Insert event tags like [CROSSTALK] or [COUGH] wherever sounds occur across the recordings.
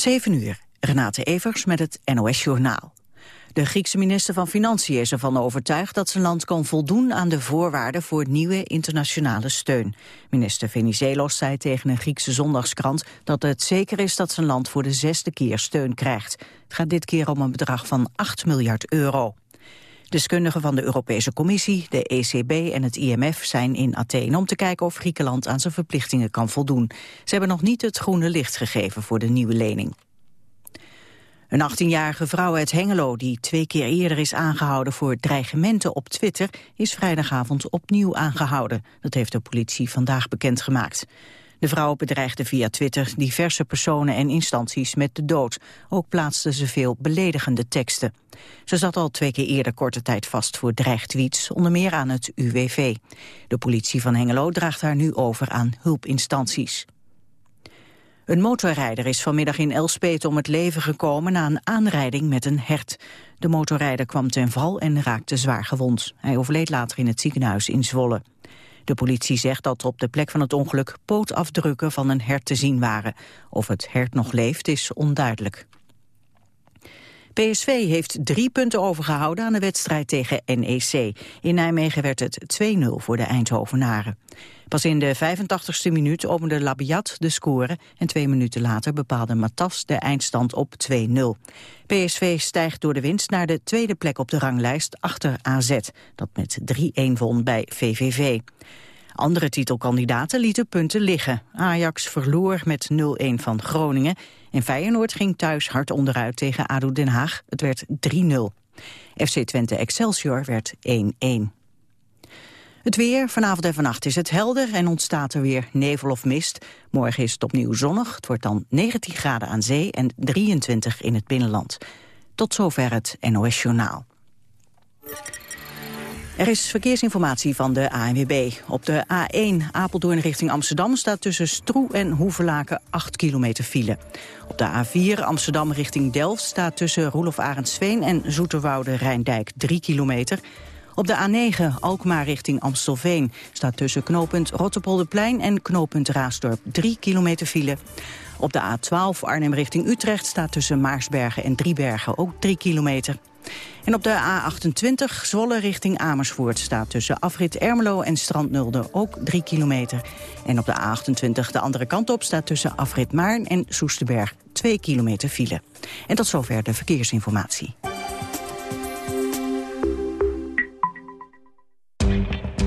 7 uur, Renate Evers met het NOS Journaal. De Griekse minister van Financiën is ervan overtuigd dat zijn land kan voldoen aan de voorwaarden voor nieuwe internationale steun. Minister Venizelos zei tegen een Griekse zondagskrant dat het zeker is dat zijn land voor de zesde keer steun krijgt. Het gaat dit keer om een bedrag van 8 miljard euro. Deskundigen van de Europese Commissie, de ECB en het IMF zijn in Athene om te kijken of Griekenland aan zijn verplichtingen kan voldoen. Ze hebben nog niet het groene licht gegeven voor de nieuwe lening. Een 18-jarige vrouw uit Hengelo die twee keer eerder is aangehouden voor dreigementen op Twitter is vrijdagavond opnieuw aangehouden. Dat heeft de politie vandaag bekendgemaakt. De vrouw bedreigde via Twitter diverse personen en instanties met de dood. Ook plaatste ze veel beledigende teksten. Ze zat al twee keer eerder korte tijd vast voor dreigtweets, onder meer aan het UWV. De politie van Hengelo draagt haar nu over aan hulpinstanties. Een motorrijder is vanmiddag in Elspet om het leven gekomen na een aanrijding met een hert. De motorrijder kwam ten val en raakte zwaar gewond. Hij overleed later in het ziekenhuis in Zwolle. De politie zegt dat op de plek van het ongeluk pootafdrukken van een hert te zien waren. Of het hert nog leeft is onduidelijk. PSV heeft drie punten overgehouden aan de wedstrijd tegen NEC. In Nijmegen werd het 2-0 voor de Eindhovenaren. Pas in de 85ste minuut opende Labiat de score... en twee minuten later bepaalde Matas de eindstand op 2-0. PSV stijgt door de winst naar de tweede plek op de ranglijst achter AZ... dat met 3-1 won bij VVV. Andere titelkandidaten lieten punten liggen. Ajax verloor met 0-1 van Groningen... en Feyenoord ging thuis hard onderuit tegen ADO Den Haag. Het werd 3-0. FC Twente Excelsior werd 1-1. Het weer, vanavond en vannacht is het helder en ontstaat er weer nevel of mist. Morgen is het opnieuw zonnig, het wordt dan 19 graden aan zee en 23 in het binnenland. Tot zover het NOS Journaal. Er is verkeersinformatie van de ANWB. Op de A1 Apeldoorn richting Amsterdam staat tussen Stroe en Hoevelaken 8 kilometer file. Op de A4 Amsterdam richting Delft staat tussen Roelof Arendsveen en Zoeterwoude Rijndijk 3 kilometer. Op de A9 Alkmaar richting Amstelveen staat tussen knooppunt Rotterpolderplein en knooppunt Raasdorp 3 kilometer file. Op de A12 Arnhem richting Utrecht staat tussen Maarsbergen en Driebergen ook 3 kilometer. En op de A28 Zwolle richting Amersfoort staat tussen afrit Ermelo en Strandnulde ook 3 kilometer. En op de A28 de andere kant op staat tussen afrit Maarn en Soesterberg 2 kilometer file. En tot zover de verkeersinformatie.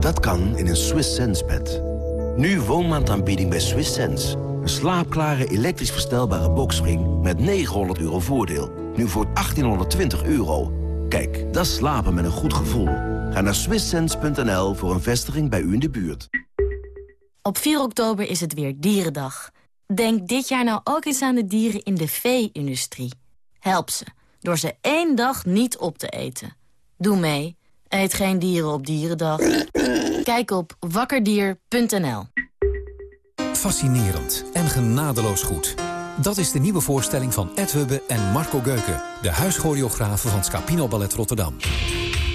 Dat kan in een Swiss Sense bed. Nu woonmaandaanbieding bij Swiss Sense. Een slaapklare elektrisch verstelbare boxspring met 900 euro voordeel. Nu voor 1820 euro. Kijk, dat slapen met een goed gevoel. Ga naar swisssense.nl voor een vestiging bij u in de buurt. Op 4 oktober is het weer Dierendag. Denk dit jaar nou ook eens aan de dieren in de vee-industrie. Help ze, door ze één dag niet op te eten. Doe mee. Eet geen dieren op Dierendag. Kijk op wakkerdier.nl Fascinerend en genadeloos goed. Dat is de nieuwe voorstelling van Ed Hubbe en Marco Geuken... de huischoreografen van Scapino Ballet Rotterdam.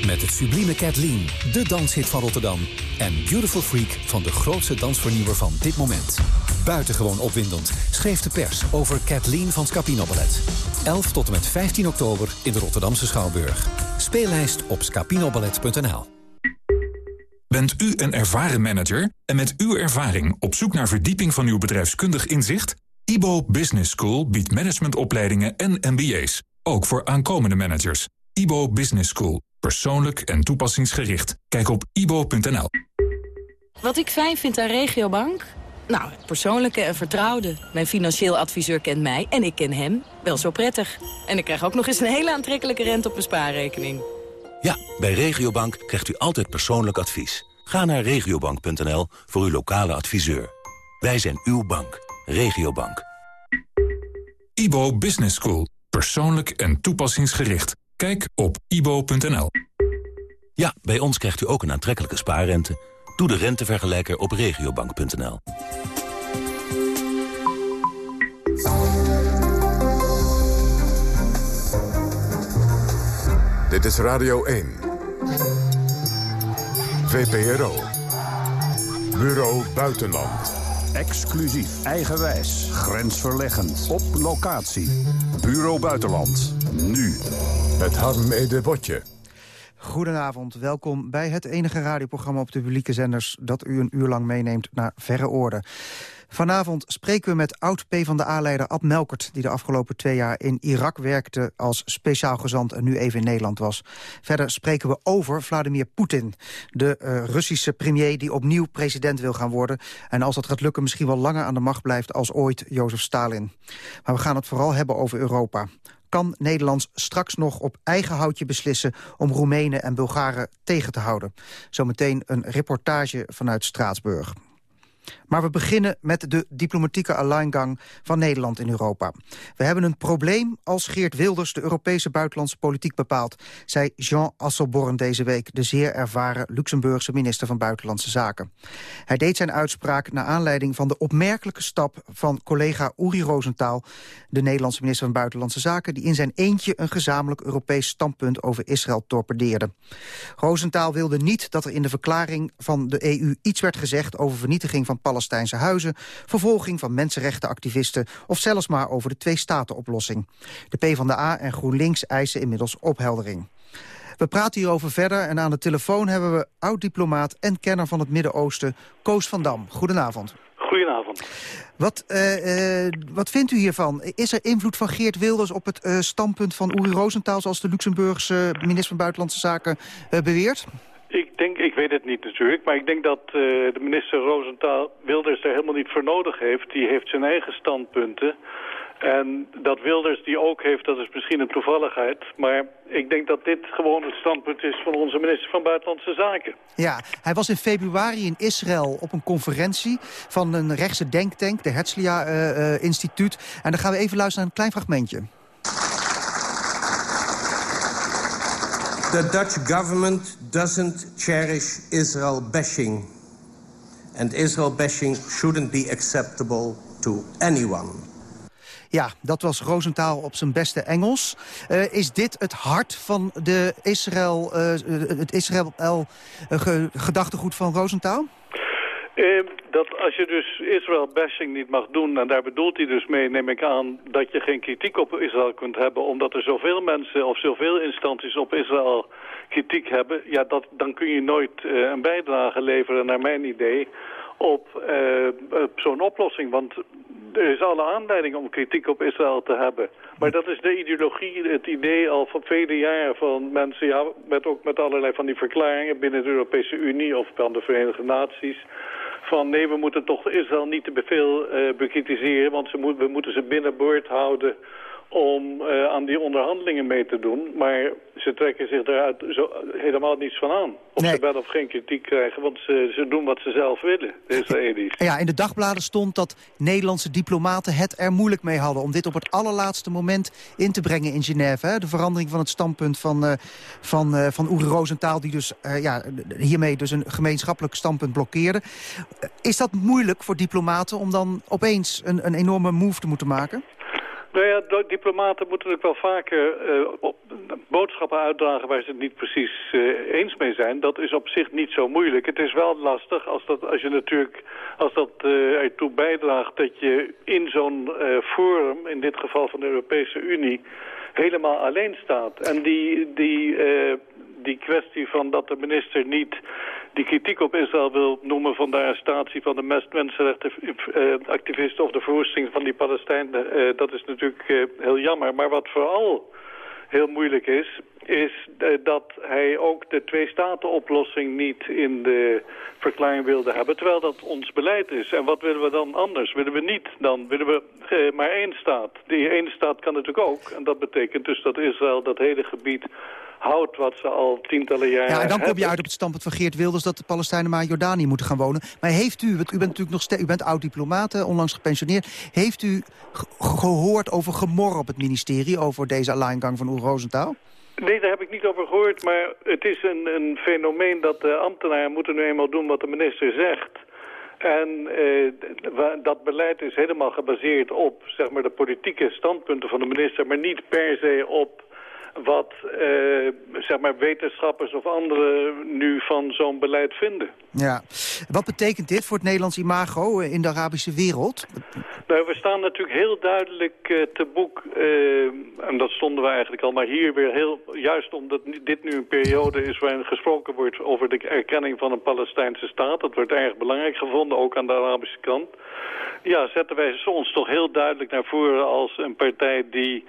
Met het sublieme Kathleen, de danshit van Rotterdam... en Beautiful Freak van de grootste dansvernieuwer van dit moment. Buitengewoon opwindend schreef de pers over Kathleen van Scapino Ballet. 11 tot en met 15 oktober in de Rotterdamse Schouwburg. Speellijst op scapinoballet.nl Bent u een ervaren manager en met uw ervaring op zoek naar verdieping van uw bedrijfskundig inzicht? IBO Business School biedt managementopleidingen en MBA's, ook voor aankomende managers. IBO Business School, persoonlijk en toepassingsgericht. Kijk op ibo.nl. Wat ik fijn vind aan Regiobank? Nou, persoonlijke en vertrouwde. Mijn financieel adviseur kent mij en ik ken hem wel zo prettig. En ik krijg ook nog eens een hele aantrekkelijke rente op mijn spaarrekening. Ja, bij Regiobank krijgt u altijd persoonlijk advies. Ga naar regiobank.nl voor uw lokale adviseur. Wij zijn uw bank. Regiobank. IBO Business School. Persoonlijk en toepassingsgericht. Kijk op ibo.nl. Ja, bij ons krijgt u ook een aantrekkelijke spaarrente. Doe de rentevergelijker op regiobank.nl. Dit is Radio 1. VPRO. Bureau Buitenland. Exclusief, eigenwijs, grensverleggend, op locatie. Bureau Buitenland, nu. Het Harm Ede Botje. Goedenavond, welkom bij het enige radioprogramma op de publieke zenders... dat u een uur lang meeneemt naar verre oorden. Vanavond spreken we met oud-PVDA-leider Ad Melkert... die de afgelopen twee jaar in Irak werkte als speciaal gezant... en nu even in Nederland was. Verder spreken we over Vladimir Poetin, de uh, Russische premier... die opnieuw president wil gaan worden. En als dat gaat lukken misschien wel langer aan de macht blijft... als ooit Jozef Stalin. Maar we gaan het vooral hebben over Europa kan Nederland straks nog op eigen houtje beslissen... om Roemenen en Bulgaren tegen te houden. Zometeen een reportage vanuit Straatsburg. Maar we beginnen met de diplomatieke alleingang van Nederland in Europa. We hebben een probleem als Geert Wilders de Europese buitenlandse politiek bepaalt, zei Jean Asselborn deze week, de zeer ervaren Luxemburgse minister van Buitenlandse Zaken. Hij deed zijn uitspraak naar aanleiding van de opmerkelijke stap van collega Uri Rosenthal, de Nederlandse minister van Buitenlandse Zaken, die in zijn eentje een gezamenlijk Europees standpunt over Israël torpedeerde. Rosenthal wilde niet dat er in de verklaring van de EU iets werd gezegd over vernietiging van Palestijnse huizen... vervolging van mensenrechtenactivisten... of zelfs maar over de twee-staten-oplossing. De PvdA en GroenLinks eisen inmiddels opheldering. We praten hierover verder en aan de telefoon hebben we oud-diplomaat... en kenner van het Midden-Oosten, Koos van Dam. Goedenavond. Goedenavond. Wat, uh, uh, wat vindt u hiervan? Is er invloed van Geert Wilders op het uh, standpunt van Uri Rosenthal... zoals de Luxemburgse minister van Buitenlandse Zaken beweert? Ik denk, ik weet het niet natuurlijk, maar ik denk dat uh, de minister Rosenthal Wilders er helemaal niet voor nodig heeft. Die heeft zijn eigen standpunten. En dat Wilders die ook heeft, dat is misschien een toevalligheid. Maar ik denk dat dit gewoon het standpunt is van onze minister van Buitenlandse Zaken. Ja, hij was in februari in Israël op een conferentie van een rechtse denktank, de Herzliya uh, uh, Instituut. En dan gaan we even luisteren naar een klein fragmentje. The Dutch government doesn't cherish Israel bashing. And Israel bashing shouldn't be acceptable to anyone. Ja, dat was Rosenthal op zijn beste Engels. Uh, is dit het hart van de Israël, uh, het Israël uh, gedachtegoed van Rosenthal? Uh, dat als je dus Israël-bashing niet mag doen... en daar bedoelt hij dus mee, neem ik aan... dat je geen kritiek op Israël kunt hebben... omdat er zoveel mensen of zoveel instanties op Israël kritiek hebben... ja, dat, dan kun je nooit uh, een bijdrage leveren, naar mijn idee... op, uh, op zo'n oplossing. Want er is alle aanleiding om kritiek op Israël te hebben. Maar dat is de ideologie, het idee al van vele jaren van mensen... ja, met, ook met allerlei van die verklaringen binnen de Europese Unie... of van de Verenigde Naties van nee, we moeten toch Israël niet te veel uh, bekritiseren... want ze we moeten ze binnenboord houden om uh, aan die onderhandelingen mee te doen. Maar ze trekken zich daaruit zo, helemaal niets van aan. Of nee. ze wel of geen kritiek krijgen, want ze, ze doen wat ze zelf willen, de Israëli's. Ja, in de dagbladen stond dat Nederlandse diplomaten het er moeilijk mee hadden... om dit op het allerlaatste moment in te brengen in Genève. Hè? De verandering van het standpunt van, uh, van, uh, van die dus uh, ja, hiermee dus een gemeenschappelijk standpunt blokkeerde. Is dat moeilijk voor diplomaten om dan opeens een, een enorme move te moeten maken? Nou ja, diplomaten moeten natuurlijk wel vaker op, boodschappen uitdragen waar ze het niet precies uh, eens mee zijn. Dat is op zich niet zo moeilijk. Het is wel lastig als, dat, als je natuurlijk als dat uh, ertoe bijdraagt dat je in zo'n forum, in dit geval van de Europese Unie, helemaal alleen staat. En die, die, die kwestie van dat de minister niet die kritiek op Israël wil noemen van de arrestatie van de mensenrechtenactivisten of de verwoesting van die Palestijnen, uh, dat is natuurlijk uh, heel jammer. Maar wat vooral heel moeilijk is, is eh, dat hij ook de twee-staten-oplossing niet in de verklaring wilde hebben. Terwijl dat ons beleid is. En wat willen we dan anders? Willen we niet dan? Willen we eh, maar één staat? Die ene staat kan natuurlijk ook. En dat betekent dus dat Israël dat hele gebied houdt wat ze al tientallen jaren Ja, en dan kom je uit op het standpunt van Geert Wilders... dat de Palestijnen maar in Jordanië moeten gaan wonen. Maar heeft u, want u bent natuurlijk nog steeds... u bent oud-diplomaat, eh, onlangs gepensioneerd... heeft u ge- gehoord over gemor op het ministerie... over deze alleingang van Oer Rosenthal? Nee, daar heb ik niet over gehoord, maar het is een, een fenomeen dat de ambtenaren moeten nu eenmaal doen wat de minister zegt. En eh, dat beleid is helemaal gebaseerd op zeg maar, de politieke standpunten van de minister, maar niet per se op wat eh, zeg maar, wetenschappers of anderen nu van zo'n beleid vinden. Ja. Wat betekent dit voor het Nederlands imago eh, in de Arabische wereld? Nou, we staan natuurlijk heel duidelijk eh, te boek, eh, en dat stonden we eigenlijk al, maar hier weer heel, juist omdat dit nu een periode is waarin gesproken wordt over de erkenning van een Palestijnse staat. Dat wordt erg belangrijk gevonden, ook aan de Arabische kant. Ja, zetten wij ons toch heel duidelijk naar voren als een partij die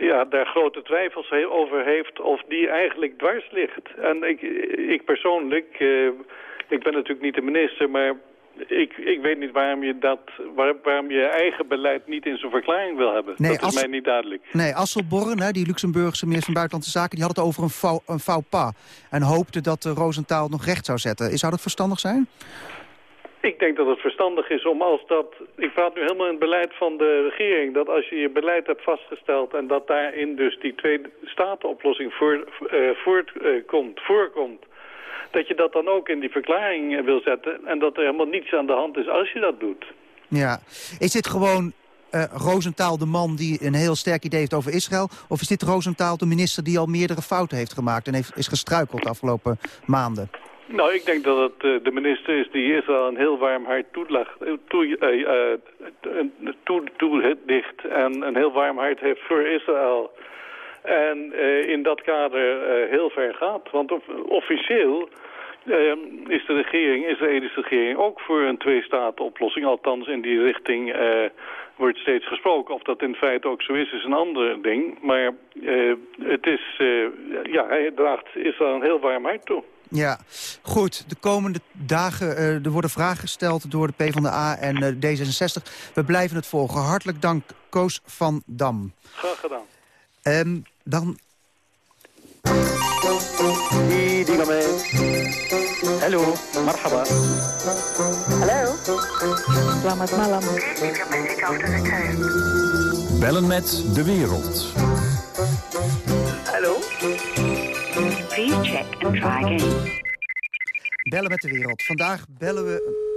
ja, daar grote twijfels over heeft of die eigenlijk dwars ligt. En ik, ik persoonlijk, eh, ik ben natuurlijk niet de minister, maar ik, ik weet niet waarom je, dat, waar- waarom je eigen beleid niet in zo'n verklaring wil hebben. Nee, dat is mij niet duidelijk. Nee, Asselborn, hè, die Luxemburgse minister van Buitenlandse Zaken... die had het over een faux, een faux pas. En hoopte dat uh, Rosenthal het nog recht zou zetten. Zou dat verstandig zijn? Ik denk dat het verstandig is om als dat... Ik praat nu helemaal in het beleid van de regering... dat als je je beleid hebt vastgesteld... en dat daarin dus die twee statenoplossing voor, eh, voortkomt, voorkomt... dat je dat dan ook in die verklaring eh, wil zetten... en dat er helemaal niets aan de hand is als je dat doet. Ja. Is dit gewoon uh, Rosenthal de man die een heel sterk idee heeft over Israël? Of is dit Rosenthal de minister die al meerdere fouten heeft gemaakt... en heeft, is gestruikeld de afgelopen maanden? Nou, ik denk dat het uh, de minister is die Israël een heel warm hart toedicht toe, toe, toe, en een heel warm hart heeft voor Israël. En in dat kader heel ver gaat. Want of, officieel is de regering, Israëlische regering, ook voor een twee-staten-oplossing. Althans, in die richting wordt steeds gesproken. Of dat in feite ook zo is, is een ander ding. Maar het is, ja, hij draagt Israël een heel warm hart toe. Ja, goed. De komende dagen uh, er worden vragen gesteld door de PvdA en uh, D66. We blijven het volgen. Hartelijk dank, Koos van Dam. Graag gedaan. Um, dan... Hallo, marhaba. Hallo. Selamat malam. Bellen met de wereld. Hallo. Check and try again. Bellen met de wereld. Vandaag bellen we...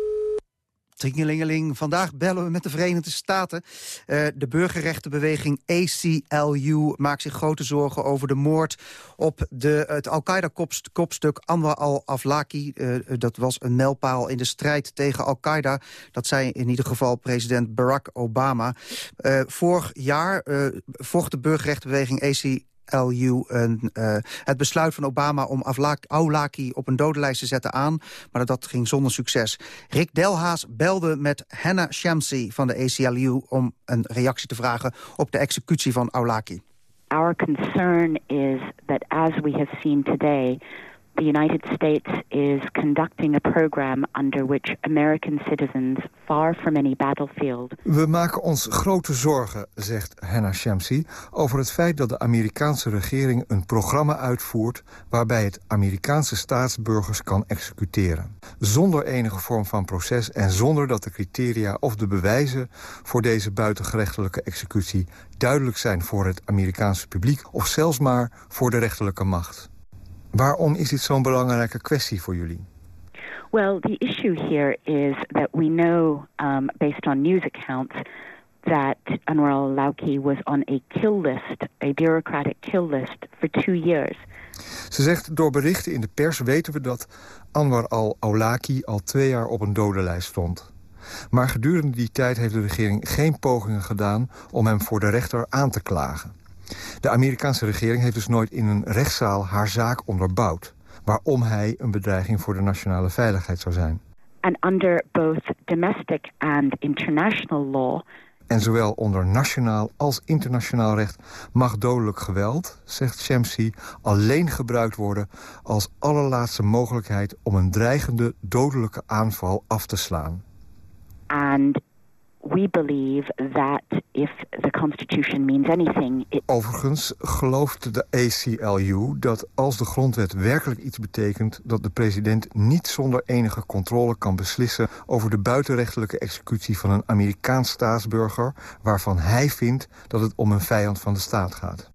Tringelingeling. Vandaag bellen we met de Verenigde Staten. Uh, de burgerrechtenbeweging ACLU maakt zich grote zorgen over de moord op de, het Al-Qaeda-kopstuk Anwar al-Awlaki. Uh, dat was een mijlpaal in de strijd tegen Al-Qaeda. Dat zei in ieder geval president Barack Obama. Uh, vorig jaar vocht de burgerrechtenbeweging ACLU LU een, uh, het besluit van Obama om Aulaki op een dodenlijst te zetten aan. Maar dat ging zonder succes. Rick Delhaas belde met Hannah Shamsi van de ACLU... om een reactie te vragen op de executie van Aulaki. Our concern is that as we have seen today... the United States is conducting a program under which American citizens far from any battlefield. We maken ons grote zorgen, zegt Hannah Shamsi, over het feit dat de Amerikaanse regering een programma uitvoert waarbij het Amerikaanse staatsburgers kan executeren. Zonder enige vorm van proces en zonder dat de criteria of de bewijzen voor deze buitengerechtelijke executie duidelijk zijn voor het Amerikaanse publiek of zelfs maar voor de rechterlijke macht. Waarom is dit zo'n belangrijke kwestie voor jullie? Well, the issue here is that we know, um, based on news accounts, that Anwar al-Awlaki was on a kill list, a bureaucratic kill list, for two years. Ze zegt, door berichten in de pers weten we dat Anwar al-Awlaki al twee jaar op een dodenlijst stond. Maar gedurende die tijd heeft de regering geen pogingen gedaan om hem voor de rechter aan te klagen. De Amerikaanse regering heeft dus nooit in een rechtszaal haar zaak onderbouwd. Waarom hij een bedreiging voor de nationale veiligheid zou zijn. And under both domestic and international law, En zowel onder nationaal als internationaal recht mag dodelijk geweld, zegt Shamsi, alleen gebruikt worden als allerlaatste mogelijkheid om een dreigende dodelijke aanval af te slaan. And we believe that if the Constitution means anything... It... Overigens gelooft de ACLU dat als de grondwet werkelijk iets betekent... dat de president niet zonder enige controle kan beslissen... over de buitenrechtelijke executie van een Amerikaans staatsburger... waarvan hij vindt dat het om een vijand van de staat gaat.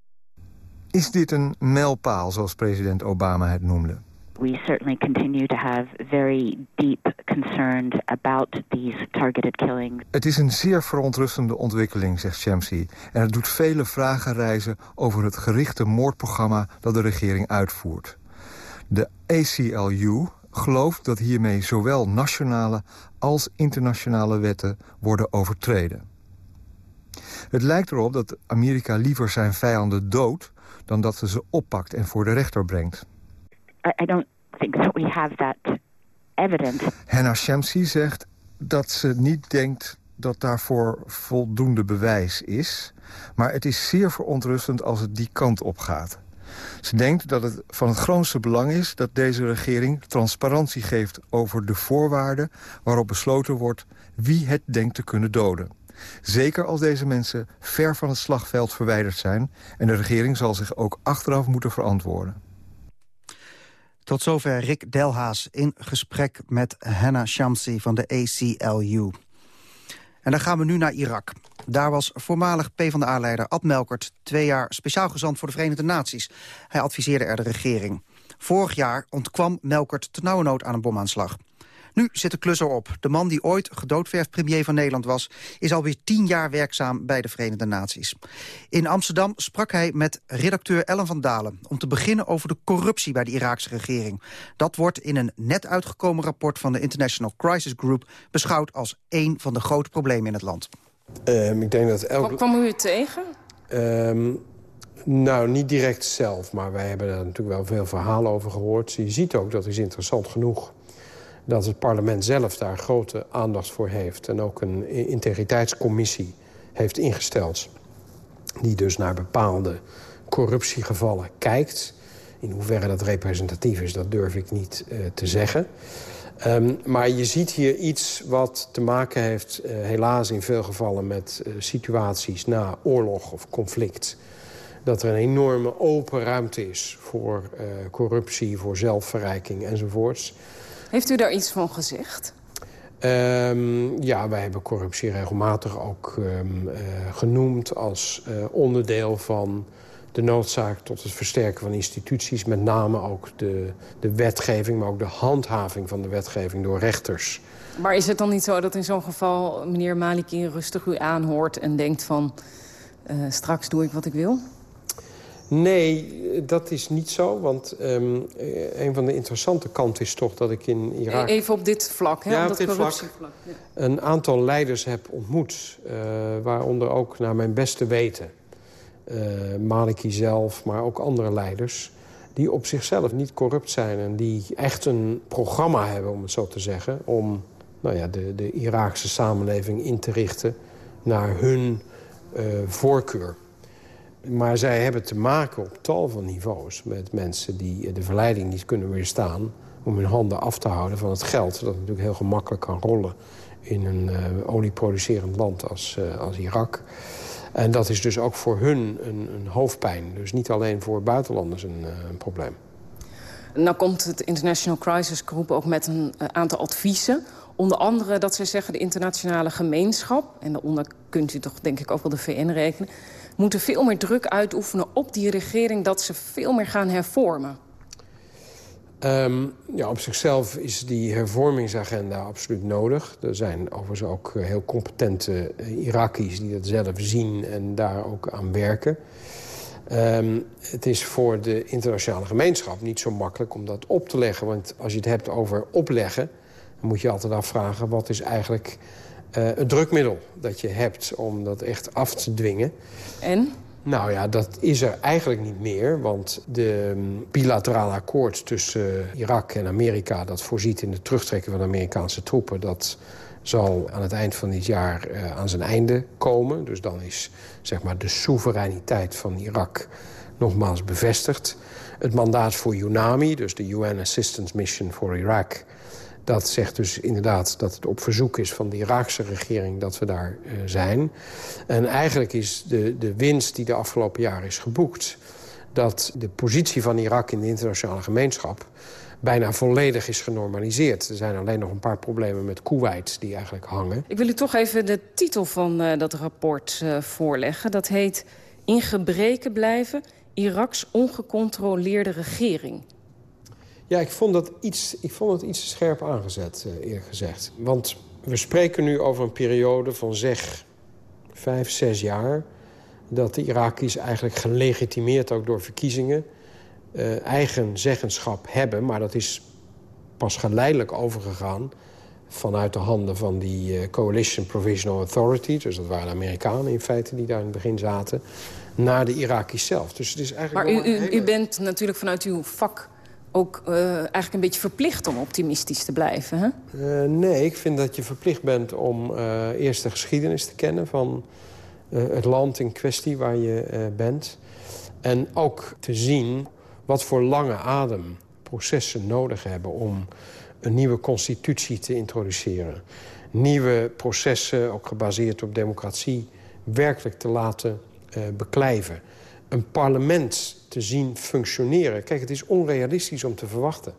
Is dit een mijlpaal, zoals president Obama het noemde? We certainly continue to have very deep concerns about these targeted killings. Het is een zeer verontrustende ontwikkeling, zegt Shamsi. En het doet vele vragen reizen over het gerichte moordprogramma dat de regering uitvoert. De ACLU gelooft dat hiermee zowel nationale als internationale wetten worden overtreden. Het lijkt erop dat Amerika liever zijn vijanden doodt... dan dat ze ze oppakt en voor de rechter brengt. I don't think that we have that evidence. Henna Shamsi zegt dat ze niet denkt dat daarvoor voldoende bewijs is. Maar het is zeer verontrustend als het die kant op gaat. Ze denkt dat het van het grootste belang is dat deze regering transparantie geeft over de voorwaarden waarop besloten wordt wie het denkt te kunnen doden. Zeker als deze mensen ver van het slagveld verwijderd zijn en de regering zal zich ook achteraf moeten verantwoorden. Tot zover Rick Delhaas in gesprek met Hannah Shamsi van de ACLU. En dan gaan we nu naar Irak. Daar was voormalig PvdA-leider Ad Melkert... twee jaar speciaal gezant voor de Verenigde Naties. Hij adviseerde er de regering. Vorig jaar ontkwam Melkert nood aan een bomaanslag. Nu zit de klus erop. De man die ooit gedoodverfd premier van Nederland was... is alweer tien jaar werkzaam bij de Verenigde Naties. In Amsterdam sprak hij met redacteur Ellen van Dalen... om te beginnen over de corruptie bij de Iraakse regering. Dat wordt in een net uitgekomen rapport van de International Crisis Group... beschouwd als één van de grote problemen in het land. Um, ik denk dat elk... Kwam u het tegen? Um, nou, niet direct zelf, maar wij hebben daar natuurlijk wel veel verhalen over gehoord. Je ziet ook, dat is interessant genoeg dat het parlement zelf daar grote aandacht voor heeft... en ook een integriteitscommissie heeft ingesteld... die dus naar bepaalde corruptiegevallen kijkt. In hoeverre dat representatief is, dat durf ik niet uh, te zeggen. Um, maar je ziet hier iets wat te maken heeft, uh, helaas in veel gevallen... met uh, situaties na oorlog of conflict. Dat er een enorme open ruimte is voor corruptie, voor zelfverrijking enzovoorts... Heeft u daar iets van gezegd? Um, ja, wij hebben corruptie regelmatig ook um, uh, genoemd als uh, onderdeel van de noodzaak tot het versterken van instituties. Met name ook de, de wetgeving, maar ook de handhaving van de wetgeving door rechters. Maar is het dan niet zo dat in zo'n geval meneer Maliki rustig u aanhoort en denkt van... Uh, straks doe ik wat ik wil? Nee, dat is niet zo. Want um, een van de interessante kanten is toch dat ik in Irak... Even op dit vlak, hè? Ja, op dat dit vlak. Ja. Een aantal leiders heb ontmoet. Uh, waaronder ook naar mijn beste weten. Uh, Maliki zelf, maar ook andere leiders. Die op zichzelf niet corrupt zijn. En die echt een programma hebben, om het zo te zeggen. Om nou ja, de, de Iraakse samenleving in te richten naar hun uh, voorkeur. Maar zij hebben te maken op tal van niveaus met mensen die de verleiding niet kunnen weerstaan... om hun handen af te houden van het geld. Dat natuurlijk heel gemakkelijk kan rollen in een uh, olieproducerend land als, uh, als Irak. En dat is dus ook voor hun een, een hoofdpijn. Dus niet alleen voor buitenlanders een, een probleem. Nou komt het International Crisis Group ook met een aantal adviezen. Onder andere dat zij zeggen de internationale gemeenschap... en daaronder kunt u toch denk ik ook wel de VN rekenen moeten veel meer druk uitoefenen op die regering... dat ze veel meer gaan hervormen? Um, ja, op zichzelf is die hervormingsagenda absoluut nodig. Er zijn overigens ook eh, heel competente uh, Iraki's die dat zelf zien en daar ook aan werken. Um, het is voor de internationale gemeenschap niet zo makkelijk om dat op te leggen. Want als je het hebt over opleggen, dan moet je altijd afvragen... wat is eigenlijk uh, het drukmiddel dat je hebt om dat echt af te dwingen. En? Nou ja, dat is er eigenlijk niet meer. Want de um, bilaterale akkoord tussen uh, Irak en Amerika... dat voorziet in de terugtrekking van Amerikaanse troepen... dat zal aan het eind van dit jaar uh, aan zijn einde komen. Dus dan is zeg maar, de soevereiniteit van Irak nogmaals bevestigd. Het mandaat voor UNAMI, dus de UN Assistance Mission for Iraq... dat zegt dus inderdaad dat het op verzoek is van de Iraakse regering... dat we daar uh, zijn. En eigenlijk is de, de winst die de afgelopen jaren is geboekt... dat de positie van Irak in de internationale gemeenschap bijna volledig is genormaliseerd. Er zijn alleen nog een paar problemen met Kuwait die eigenlijk hangen. Ik wil u toch even de titel van uh, dat rapport uh, voorleggen. Dat heet In gebreken blijven Iraks ongecontroleerde regering. Ja, ik vond dat iets, ik vond het iets scherp aangezet, uh, eerlijk gezegd. Want we spreken nu over een periode van zeg vijf, zes jaar... dat de Iraki's eigenlijk gelegitimeerd ook door verkiezingen uh, eigen zeggenschap hebben. Maar dat is pas geleidelijk overgegaan vanuit de handen van die uh, Coalition Provisional Authority... dus dat waren de Amerikanen in feite die daar in het begin zaten... naar de Iraki's zelf. Dus het is eigenlijk maar u, u, u, bent natuurlijk vanuit uw vak ook uh, eigenlijk een beetje verplicht om optimistisch te blijven, hè? Uh, nee, ik vind dat je verplicht bent om uh, eerst de geschiedenis te kennen... van het land in kwestie waar je bent. En ook te zien wat voor lange adem processen nodig hebben... om een nieuwe constitutie te introduceren. Nieuwe processen, ook gebaseerd op democratie, werkelijk te laten beklijven. Een parlement te zien functioneren. Kijk, het is onrealistisch om te verwachten...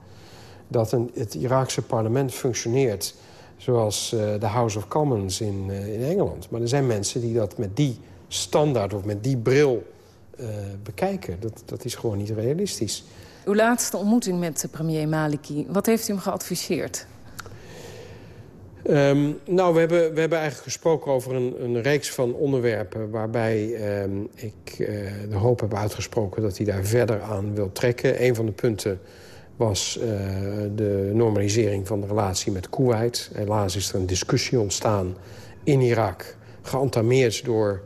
dat een, het Iraakse parlement functioneert zoals uh, de House of Commons in, uh, in Engeland. Maar er zijn mensen die dat met die standaard of met die bril uh, bekijken. Dat, dat is gewoon niet realistisch. Uw laatste ontmoeting met premier Maliki, wat heeft u hem geadviseerd? Um, nou, we hebben, we hebben eigenlijk gesproken over een, een reeks van onderwerpen... waarbij um, ik uh, de hoop heb uitgesproken dat hij daar verder aan wil trekken. Een van de punten was uh, de normalisering van de relatie met Kuwait. Helaas is er een discussie ontstaan in Irak... geantameerd door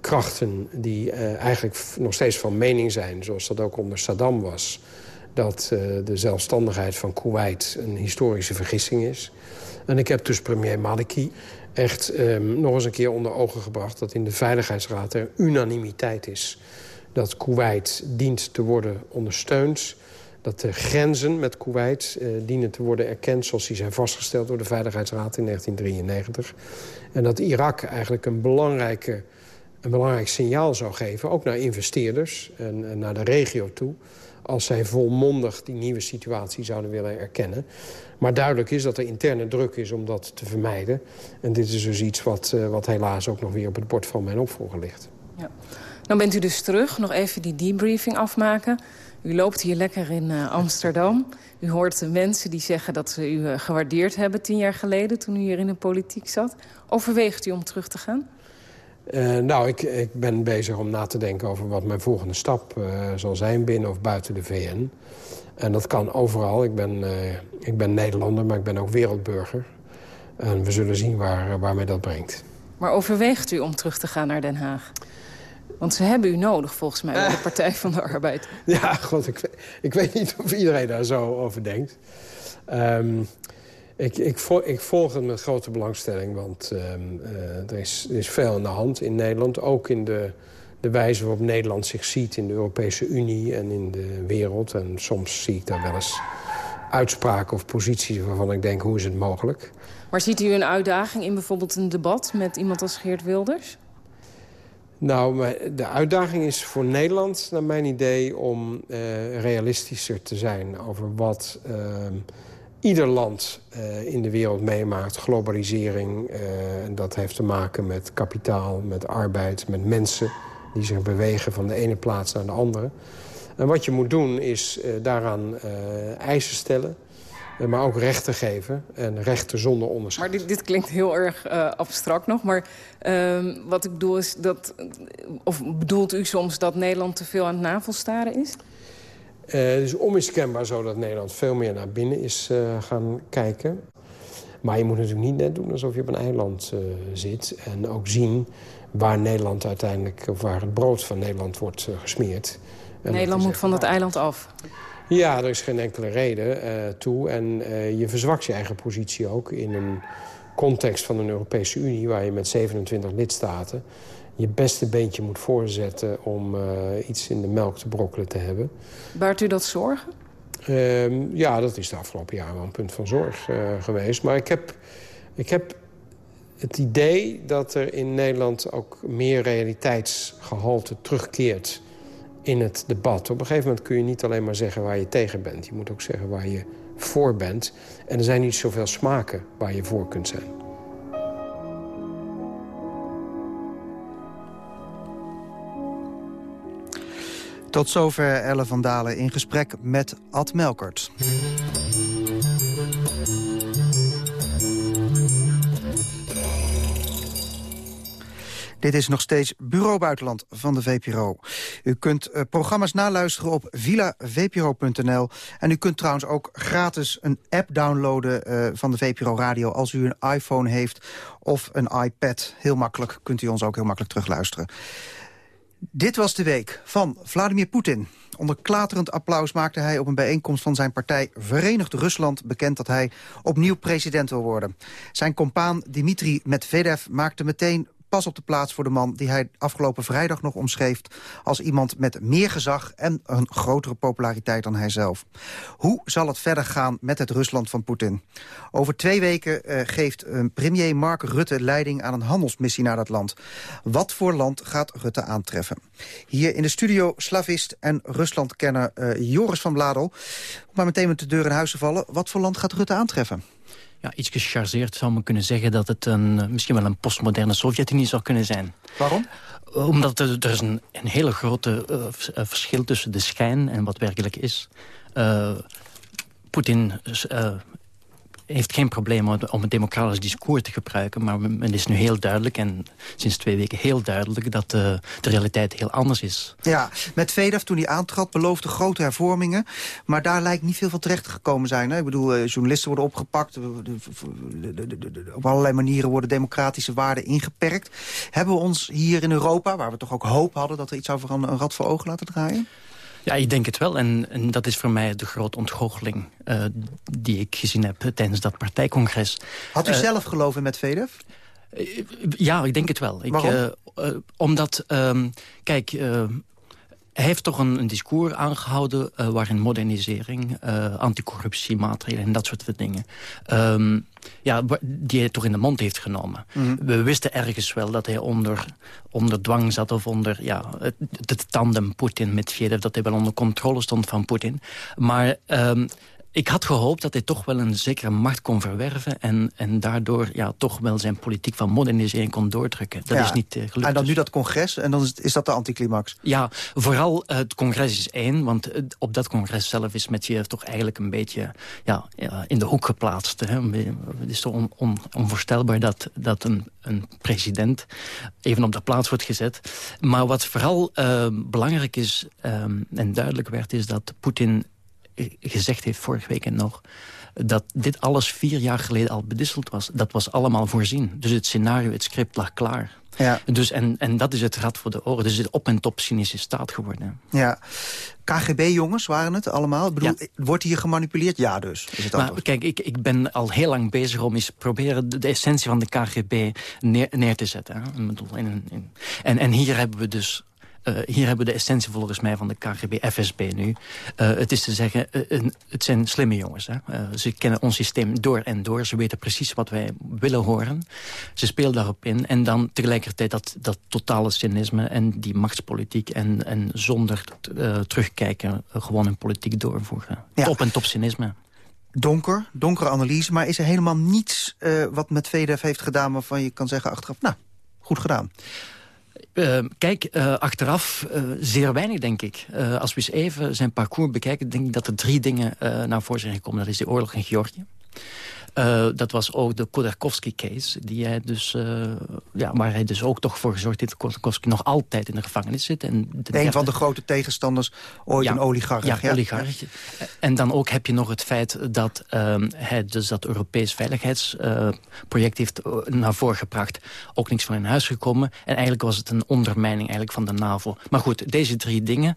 krachten die eigenlijk nog steeds van mening zijn... zoals dat ook onder Saddam was... dat de zelfstandigheid van Kuwait een historische vergissing is. En ik heb dus premier Maliki echt um, nog eens een keer onder ogen gebracht... dat in de Veiligheidsraad er unanimiteit is... dat Kuwait dient te worden ondersteund... dat de grenzen met Kuwait uh, dienen te worden erkend... zoals die zijn vastgesteld door de Veiligheidsraad in 1993. En dat Irak eigenlijk een belangrijke een belangrijk signaal zou geven... ook naar investeerders en naar de regio toe... als zij volmondig die nieuwe situatie zouden willen erkennen. Maar duidelijk is dat er interne druk is om dat te vermijden. En dit is dus iets wat, uh, wat helaas ook nog weer op het bord van mijn opvolger ligt. Ja. Dan bent u dus terug, nog even die debriefing afmaken. U loopt hier lekker in uh, Amsterdam. U hoort de mensen die zeggen dat ze u uh, gewaardeerd hebben tien jaar geleden... toen u hier in de politiek zat. Overweegt u om terug te gaan? Uh, nou, ik, ik, ben bezig om na te denken over wat mijn volgende stap uh, zal zijn... binnen of buiten de VN. En dat kan overal. Ik ben, uh, ik ben Nederlander, maar ik ben ook wereldburger. En we zullen zien waar, waar mij dat brengt. Maar overweegt u om terug te gaan naar Den Haag? Want ze hebben u nodig, volgens mij, bij de [LAUGHS] Partij van de Arbeid. Ja, [LAUGHS] god, ik, ik weet niet of iedereen daar zo over denkt. Um, ik, ik, volg, ik, volg het met grote belangstelling, want uh, uh, er, is, er, is, veel aan de hand in Nederland. Ook in de, de wijze waarop Nederland zich ziet in de Europese Unie en in de wereld. En soms zie ik daar wel eens uitspraken of posities waarvan ik denk, hoe is het mogelijk? Maar ziet u een uitdaging in bijvoorbeeld een debat met iemand als Geert Wilders? Nou, de uitdaging is voor Nederland, naar mijn idee... om uh, realistischer te zijn over wat uh, ieder land uh, in de wereld meemaakt. Globalisering, uh, dat heeft te maken met kapitaal, met arbeid, met mensen... die zich bewegen van de ene plaats naar de andere. En wat je moet doen is uh, daaraan eisen stellen... maar ook rechten geven en rechten zonder onderscheid. Maar dit, dit klinkt heel erg abstract nog. Maar ehm, wat ik bedoel is dat... of bedoelt u soms dat Nederland te veel aan het navelstaren is? Het is onmiskenbaar zo dat Nederland veel meer naar binnen is uh, gaan kijken. Maar je moet natuurlijk niet net doen alsof je op een eiland uh, zit. En ook zien waar Nederland uiteindelijk, of waar het brood van Nederland wordt gesmeerd. En Nederland moet van dat eiland af. Ja, er is geen enkele reden toe. En je verzwakt je eigen positie ook in een context van een Europese Unie... waar je met 27 lidstaten je beste beentje moet voorzetten... om uh, iets in de melk te brokkelen te hebben. Baart u dat zorgen? Uh, ja, dat is de afgelopen jaren wel een punt van zorg uh, geweest. Maar ik heb, ik heb het idee dat er in Nederland ook meer realiteitsgehalte terugkeert in het debat. Op een gegeven moment kun je niet alleen maar zeggen waar je tegen bent. Je moet ook zeggen waar je voor bent. En er zijn niet zoveel smaken waar je voor kunt zijn. Tot zover Elle van Dalen in gesprek met Ad Melkert. Dit is nog steeds Bureau Buitenland van de VPRO. U kunt uh, programma's naluisteren op villavpro.nl. En u kunt trouwens ook gratis een app downloaden uh, van de VPRO Radio... als u een iPhone heeft of een iPad. Heel makkelijk, kunt u ons ook heel makkelijk terugluisteren. Dit was de week van Vladimir Poetin. Onder klaterend applaus maakte hij op een bijeenkomst van zijn partij Verenigd Rusland bekend dat hij opnieuw president wil worden. Zijn compaan Dmitri Medvedev maakte meteen pas op de plaats voor de man die hij afgelopen vrijdag nog omschreef... als iemand met meer gezag en een grotere populariteit dan hij zelf. Hoe zal het verder gaan met het Rusland van Poetin? Over twee weken uh, geeft uh, premier Mark Rutte leiding aan een handelsmissie naar dat land. Wat voor land gaat Rutte aantreffen? Hier in de studio slavist en Ruslandkenner uh, Joris van Bladel. Om maar meteen met de deur in huis te vallen. Wat voor land gaat Rutte aantreffen? Ja, iets gechargeerd zou men kunnen zeggen dat het een, eh, misschien wel een postmoderne Sovjet-Unie zou kunnen zijn. Waarom? Omdat er, er is een, een hele grote uh, verschil tussen de schijn en wat werkelijk is. Uh, Poetin heeft geen probleem om het democratisch discours te gebruiken. Maar het is nu heel duidelijk, en sinds twee weken heel duidelijk... dat de, de realiteit heel anders is. Ja, met Vedev toen hij aantrad beloofde grote hervormingen. Maar daar lijkt niet veel van terecht gekomen zijn. Ik bedoel, eh, journalisten worden opgepakt. Op allerlei manieren worden democratische waarden ingeperkt. Hebben we ons hier in Europa, waar we toch ook hoop hadden... dat er iets zou een rad voor ogen laten draaien? Ja, ik denk het wel. En, en dat is voor mij de grote ontgoocheling uh, die ik gezien heb tijdens dat partijcongres. Had u uh, zelf geloven met Vedev? Uh, ja, ik denk het wel. Waarom? Ik, omdat, um, kijk... Hij heeft toch een, een discours aangehouden waarin modernisering, anticorruptiemaatregelen en dat soort dingen. Um, ja, die hij toch in de mond heeft genomen. Mm -hmm. We wisten ergens wel dat hij onder, onder dwang zat of onder ja, het, het tandem Poetin met Medvedev, dat hij wel onder controle stond van Poetin. Maar um, ik had gehoopt dat hij toch wel een zekere macht kon verwerven... en, en daardoor ja, toch wel zijn politiek van modernisering kon doordrukken. Dat ja. is niet uh, gelukt. En dan nu dat congres, en dan is, is dat de anticlimax? Ja, vooral uh, het congres is één. Want uh, op dat congres zelf is Medvedev toch eigenlijk een beetje ja, in de hoek geplaatst. Hè. Het is toch on, on, onvoorstelbaar dat, dat een, een president even op de plaats wordt gezet. Maar wat vooral belangrijk is um, en duidelijk werd... is dat Poetin gezegd heeft vorige week en nog... dat dit alles vier jaar geleden al bedisseld was. Dat was allemaal voorzien. Dus het scenario, het script lag klaar. Ja. Dus, en, en dat is het rad voor de oren. Dus het op en top cynische staat geworden. Ja. KGB-jongens waren het allemaal? Ik bedoel, ja. Wordt hier gemanipuleerd? Ja dus. Is het maar, kijk, ik, ik ben al heel lang bezig om eens proberen de, de essentie van de KGB neer, neer te zetten. Hè? Ik bedoel, in, in, en, en hier hebben we dus Uh, hier hebben we de essentie volgens mij van de KGB, FSB nu. Uh, het is te zeggen, uh, het zijn slimme jongens. Hè? ze kennen ons systeem door en door. Ze weten precies wat wij willen horen. Ze spelen daarop in. En dan tegelijkertijd dat, dat totale cynisme en die machtspolitiek... en, en zonder terugkijken gewoon een politiek doorvoeren. Ja. Top en top cynisme. Donker, donkere analyse, maar is er helemaal niets wat met VDF heeft gedaan... waarvan je kan zeggen achteraf, nou, goed gedaan. Uh, kijk, uh, achteraf uh, zeer weinig, denk ik. als we eens even zijn parcours bekijken... denk ik dat er drie dingen naar voren zijn gekomen. Dat is de oorlog in Georgië. Uh, dat was ook de Khodorkovsky-case, hij dus, uh, ja, waar hij dus ook toch voor gezorgd heeft... dat Khodorkovsky nog altijd in de gevangenis zit. En de Een van de grote tegenstanders, ooit ja, een oligarch. Ja, ja, oligarch. En dan ook heb je nog het feit dat um, hij dus dat Europees veiligheidsproject uh, heeft naar voren gebracht. Ook niks van in huis gekomen. En eigenlijk was het een ondermijning eigenlijk van de NAVO. Maar goed, deze drie dingen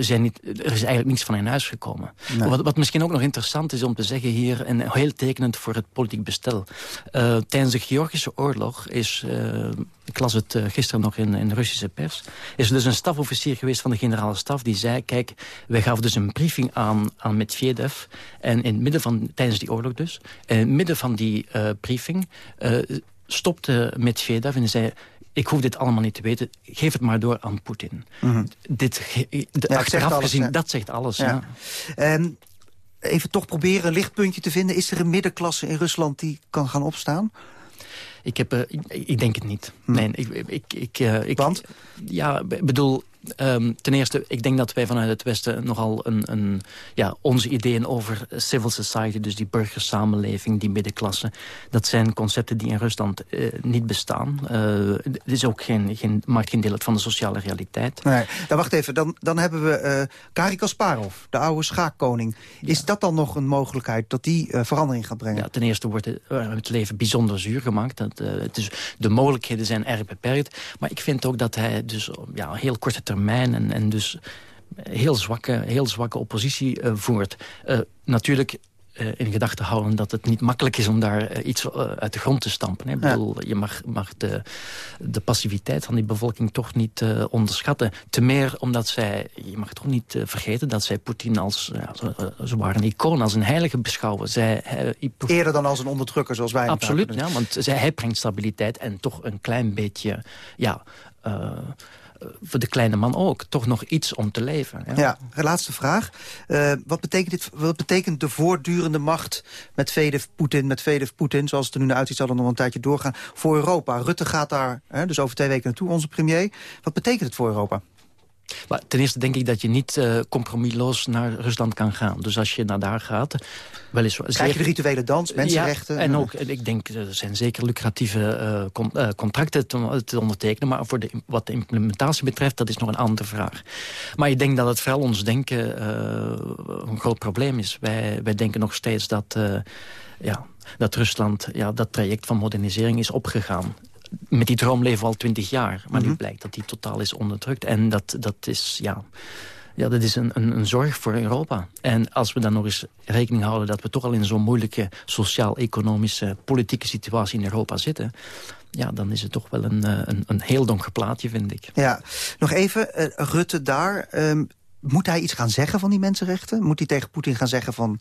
zijn niet... Er is eigenlijk niks van in huis gekomen. Nee. Wat, wat misschien ook nog interessant is om te zeggen hier... en heel tekenend voor het politiek bestel. Uh, tijdens de Georgische oorlog is, uh, ik las het uh, gisteren nog in, in de Russische pers, is er dus een stafofficier geweest van de generale staf die zei, kijk, wij gaven dus een briefing aan, aan Medvedev en in het midden van, tijdens die oorlog dus, in het midden van die briefing stopte Medvedev en zei ik hoef dit allemaal niet te weten. Geef het maar door aan Poetin. Mm dit, de, ja, achteraf alles, gezien, dat zegt alles. Ja. ja. Even toch proberen een lichtpuntje te vinden. Is er een middenklasse in Rusland die kan gaan opstaan? Ik, heb, uh, ik, ik, denk het niet. Hm. Nee, ik, ik, ik, uh, ik, Want? Ja, bedoel, Um, ten eerste, ik denk dat wij vanuit het Westen nogal een, een, ja, onze ideeën over civil society, dus die burgersamenleving, die middenklasse, dat zijn concepten die in Rusland uh, niet bestaan. Uh, het is ook geen, geen, maakt geen deel uit van de sociale realiteit. Nee, dan wacht even, dan, dan hebben we uh, Kari Kasparov, de oude schaakkoning. Is dat dan nog een mogelijkheid dat die verandering gaat brengen? Ja, ten eerste wordt het, het leven bijzonder zuur gemaakt. Dat, het is, de mogelijkheden zijn erg beperkt. Maar ik vind ook dat hij dus ja, heel korte termijn en, en dus heel zwakke, heel zwakke oppositie uh, voert. Uh, natuurlijk uh, in gedachten houden dat het niet makkelijk is om daar iets uit de grond te stampen. Hè. Ik bedoel, je mag, mag de, de passiviteit van die bevolking toch niet onderschatten. Te meer omdat zij, je mag toch niet vergeten dat zij Poetin als, ja, ze waren een icoon, als een heilige beschouwen. Zij, Eerder dan als een onderdrukker zoals wij. Absoluut, ja, want zij, hij brengt stabiliteit en toch een klein beetje... Ja, voor de kleine man ook, toch nog iets om te leven. Ja, laatste vraag. Uh, wat, betekent dit, wat betekent de voortdurende macht met Vedev Poetin, met Vedev Poetin, zoals het er nu naar uitziet, zal er nog een tijdje doorgaan, voor Europa? Rutte gaat daar hè, dus over twee weken naartoe, onze premier. Wat betekent het voor Europa? Maar ten eerste denk ik dat je niet uh, compromisloos naar Rusland kan gaan. Dus als je naar daar gaat... Weliswaar, Krijg je de rituele dans, mensenrechten? Ja, en ook, ik denk, er zijn zeker lucratieve uh, contracten te, te, ondertekenen. Maar voor de, wat de implementatie betreft, dat is nog een andere vraag. Maar ik denk dat het vooral ons denken een groot probleem is. Wij, wij denken nog steeds dat... ja, dat Rusland ja, dat traject van modernisering is opgegaan met die droom leven we al twintig jaar. Maar nu mhm. blijkt dat die totaal is onderdrukt. En dat, dat is, ja, ja, dat is een, een, een, zorg voor Europa. En als we dan nog eens rekening houden... dat we toch al in zo'n moeilijke sociaal-economische politieke situatie in Europa zitten... ja, dan is het toch wel een, eh, een, een heel donker plaatje, vind ik. Ja, nog even, uh, Rutte daar... Um, moet hij iets gaan zeggen van die mensenrechten? Moet hij tegen Poetin gaan zeggen van...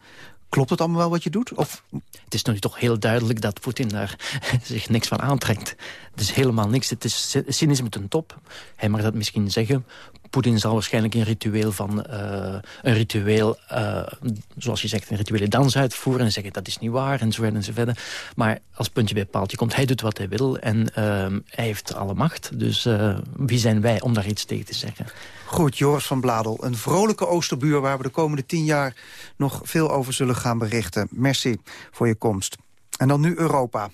Klopt het allemaal wel wat je doet? Of... Het is nu toch heel duidelijk dat Poetin daar [LAUGHS] zich niks van aantrekt. Het is helemaal niks. Het is cynisme ten top. Hij mag dat misschien zeggen. Poetin zal waarschijnlijk een ritueel van uh, een ritueel, uh, zoals je zegt, een rituele dans uitvoeren en zeggen dat is niet waar en zo verder en zo verder. Maar als puntje bij paaltje komt, hij doet wat hij wil en uh, hij heeft alle macht. Dus uh, wie zijn wij om daar iets tegen te zeggen? Goed, Joris van Bladel, een vrolijke Oosterbuur... waar we de komende tien jaar nog veel over zullen gaan berichten. Merci voor je komst. En dan nu Europa.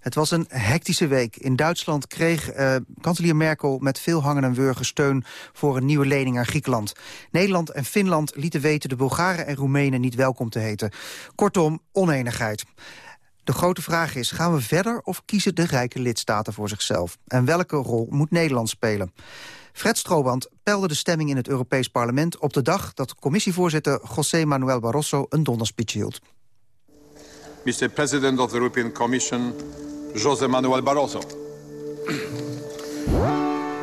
Het was een hectische week. In Duitsland kreeg uh, kanselier Merkel met veel hangen en wurgen steun... voor een nieuwe lening aan Griekenland. Nederland en Finland lieten weten de Bulgaren en Roemenen niet welkom te heten. Kortom, oneenigheid. De grote vraag is, gaan we verder of kiezen de rijke lidstaten voor zichzelf? En welke rol moet Nederland spelen? Fred Strooband peilde de stemming in het Europees Parlement... op de dag dat commissievoorzitter José Manuel Barroso een donderspeech hield. Mr. President of the European Commission, José Manuel Barroso.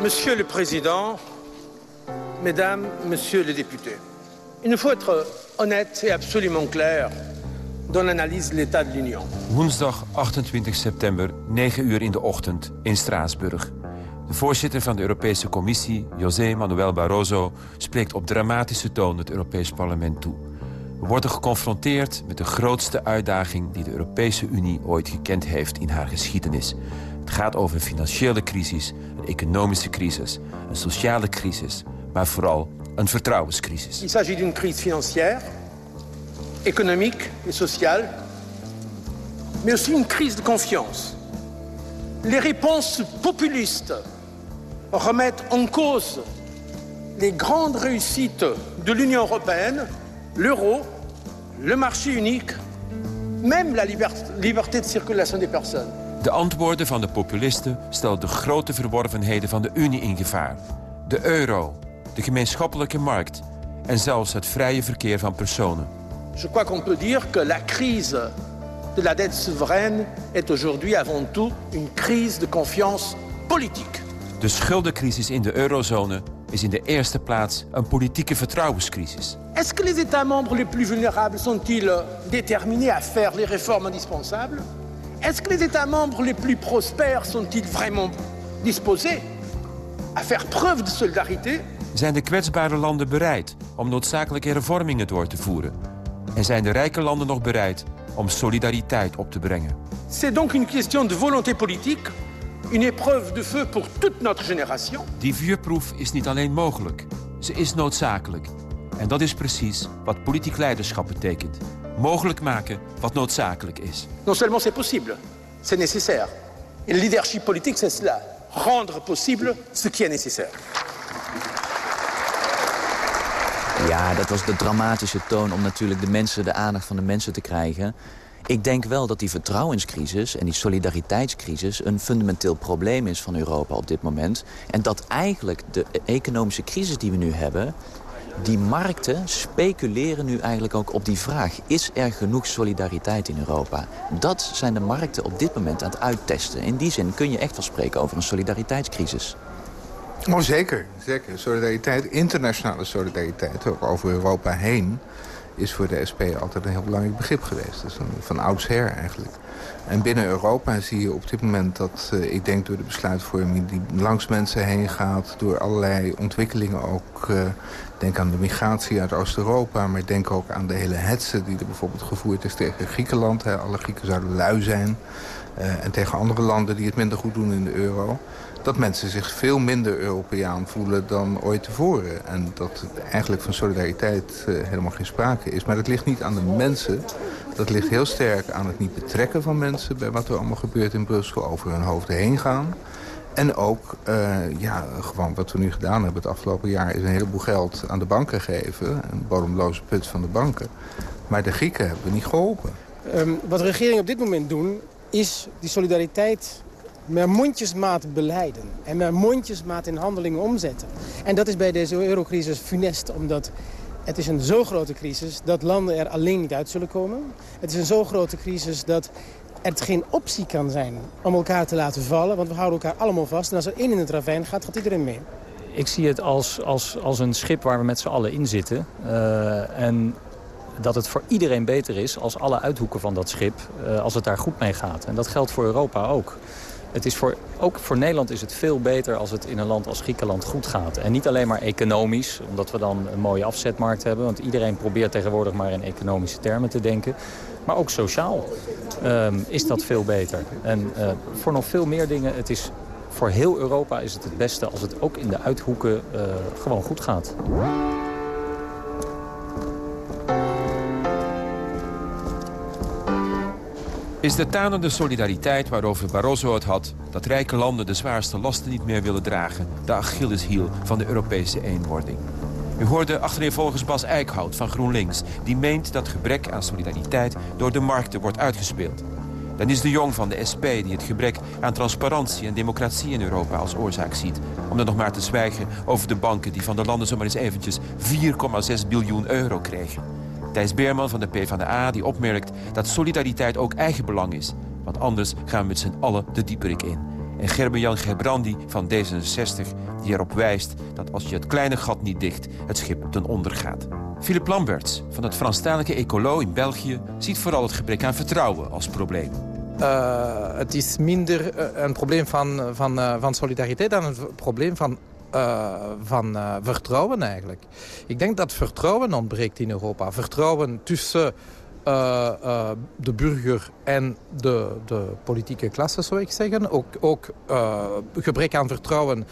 Monsieur le Président, Mesdames, Messieurs les députés, il nous faut être honnête et absolument clair dans l'analyse de l'état de l'Union. Woensdag 28 september, 9 uur in de ochtend in Straatsburg. De voorzitter van de Europese Commissie, José Manuel Barroso... spreekt op dramatische toon het Europees Parlement toe. We worden geconfronteerd met de grootste uitdaging... die de Europese Unie ooit gekend heeft in haar geschiedenis. Het gaat over een financiële crisis, een economische crisis... een sociale crisis, maar vooral een vertrouwenscrisis. Il s'agit d'une crise financière, économique et sociale... mais aussi une crise de confiance. Les réponses populistes remettre en cause les grandes réussites de l'Union européenne, l'euro, le marché unique, même la liberté de circulation des personnes. De antwoorden van de populisten stellen de grote verworvenheden van de Unie in gevaar. De euro, de gemeenschappelijke markt en zelfs het vrije verkeer van personen. Je crois qu'on peut dire que la crise de la dette souveraine est aujourd'hui avant tout une crise de confiance politique. De schuldencrisis in de eurozone is in de eerste plaats een politieke vertrouwenscrisis. Est-ce que les États membres les plus vulnérables sont-ils déterminés à faire les réformes indispensables Est-ce que les États membres les plus prospères sont-ils vraiment disposés à faire preuve de solidarité Zijn de kwetsbare landen bereid om noodzakelijke hervormingen door te voeren? En zijn de rijke landen nog bereid om solidariteit op te brengen? C'est donc une question de volonté politique, une épreuve de feu pour toute notre génération. Die vuurproef is niet alleen mogelijk, ze is noodzakelijk. En dat is precies wat politiek leiderschap betekent. Mogelijk maken wat noodzakelijk is. Non seulement c'est possible, c'est nécessaire. Et le leadership politique, c'est cela. Rendre possible ce qui est nécessaire. Ja, dat was de dramatische toon om natuurlijk de mensen, de aandacht van de mensen te krijgen. Ik denk wel dat die vertrouwenscrisis en die solidariteitscrisis... een fundamenteel probleem is van Europa op dit moment. En dat eigenlijk de economische crisis die we nu hebben... die markten speculeren nu eigenlijk ook op die vraag. Is er genoeg solidariteit in Europa? Dat zijn de markten op dit moment aan het uittesten. In die zin kun je echt wel spreken over een solidariteitscrisis. Oh, zeker, zeker. Solidariteit, internationale solidariteit, ook over Europa heen... is voor de SP altijd een heel belangrijk begrip geweest. Dus van oudsher eigenlijk. En binnen Europa zie je op dit moment dat, uh, ik denk door de besluitvorming... die langs mensen heen gaat, door allerlei ontwikkelingen ook... Uh, denk aan de migratie uit Oost-Europa, maar denk ook aan de hele hetze... die er bijvoorbeeld gevoerd is tegen Griekenland. Hè. Alle Grieken zouden lui zijn. Uh, en tegen andere landen die het minder goed doen in de euro dat mensen zich veel minder Europeaan voelen dan ooit tevoren. En dat eigenlijk van solidariteit uh, helemaal geen sprake is. Maar dat ligt niet aan de mensen. Dat ligt heel sterk aan het niet betrekken van mensen... bij wat er allemaal gebeurt in Brussel, over hun hoofden heen gaan. En ook, uh, ja, gewoon wat we nu gedaan hebben het afgelopen jaar... is een heleboel geld aan de banken gegeven. Een bodemloze put van de banken. Maar de Grieken hebben niet geholpen. Um, wat de regeringen op dit moment doen, is die solidariteit met mondjesmaat beleiden. En met mondjesmaat in handelingen omzetten. En dat is bij deze eurocrisis funest, omdat het is een zo grote crisis dat landen er alleen niet uit zullen komen. Het is een zo grote crisis dat het geen optie kan zijn om elkaar te laten vallen. Want we houden elkaar allemaal vast. En als er één in het ravijn gaat, gaat iedereen mee. Ik zie het als, als, als een schip waar we met z'n allen in zitten. Uh, en dat het voor iedereen beter is als alle uithoeken van dat schip, uh, als het daar goed mee gaat. En dat geldt voor Europa ook. Het is voor, ook voor Nederland is het veel beter als het in een land als Griekenland goed gaat. En niet alleen maar economisch, omdat we dan een mooie afzetmarkt hebben. Want iedereen probeert tegenwoordig maar in economische termen te denken. Maar ook sociaal um, is dat veel beter. En uh, voor nog veel meer dingen, het is, voor heel Europa is het het beste als het ook in de uithoeken uh, gewoon goed gaat. Is de tanende solidariteit waarover Barroso het had... dat rijke landen de zwaarste lasten niet meer willen dragen... de Achilleshiel van de Europese eenwording. U hoorde achtereenvolgens Bas Eickhout van GroenLinks... die meent dat gebrek aan solidariteit door de markten wordt uitgespeeld. Dan is de Jong van de SP die het gebrek aan transparantie en democratie in Europa als oorzaak ziet. Om dan nog maar te zwijgen over de banken die van de landen zomaar eens eventjes 4,6 biljoen euro kregen. Thijs Beerman van de PvdA die opmerkt dat solidariteit ook eigenbelang is. Want anders gaan we met z'n allen de dieperik in. En Gerben-Jan Gebrandi van D66 die erop wijst dat als je het kleine gat niet dicht... het schip ten onder gaat. Philip Lamberts van het Franstalige Ecolo in België... ziet vooral het gebrek aan vertrouwen als probleem. Uh, het is minder uh, een probleem van, van, uh, van solidariteit dan een probleem van uh, van uh, vertrouwen eigenlijk. Ik denk dat vertrouwen ontbreekt in Europa. Vertrouwen tussen uh, de burger en de, de politieke klasse, zou ik zeggen. Ook, ook gebrek aan vertrouwen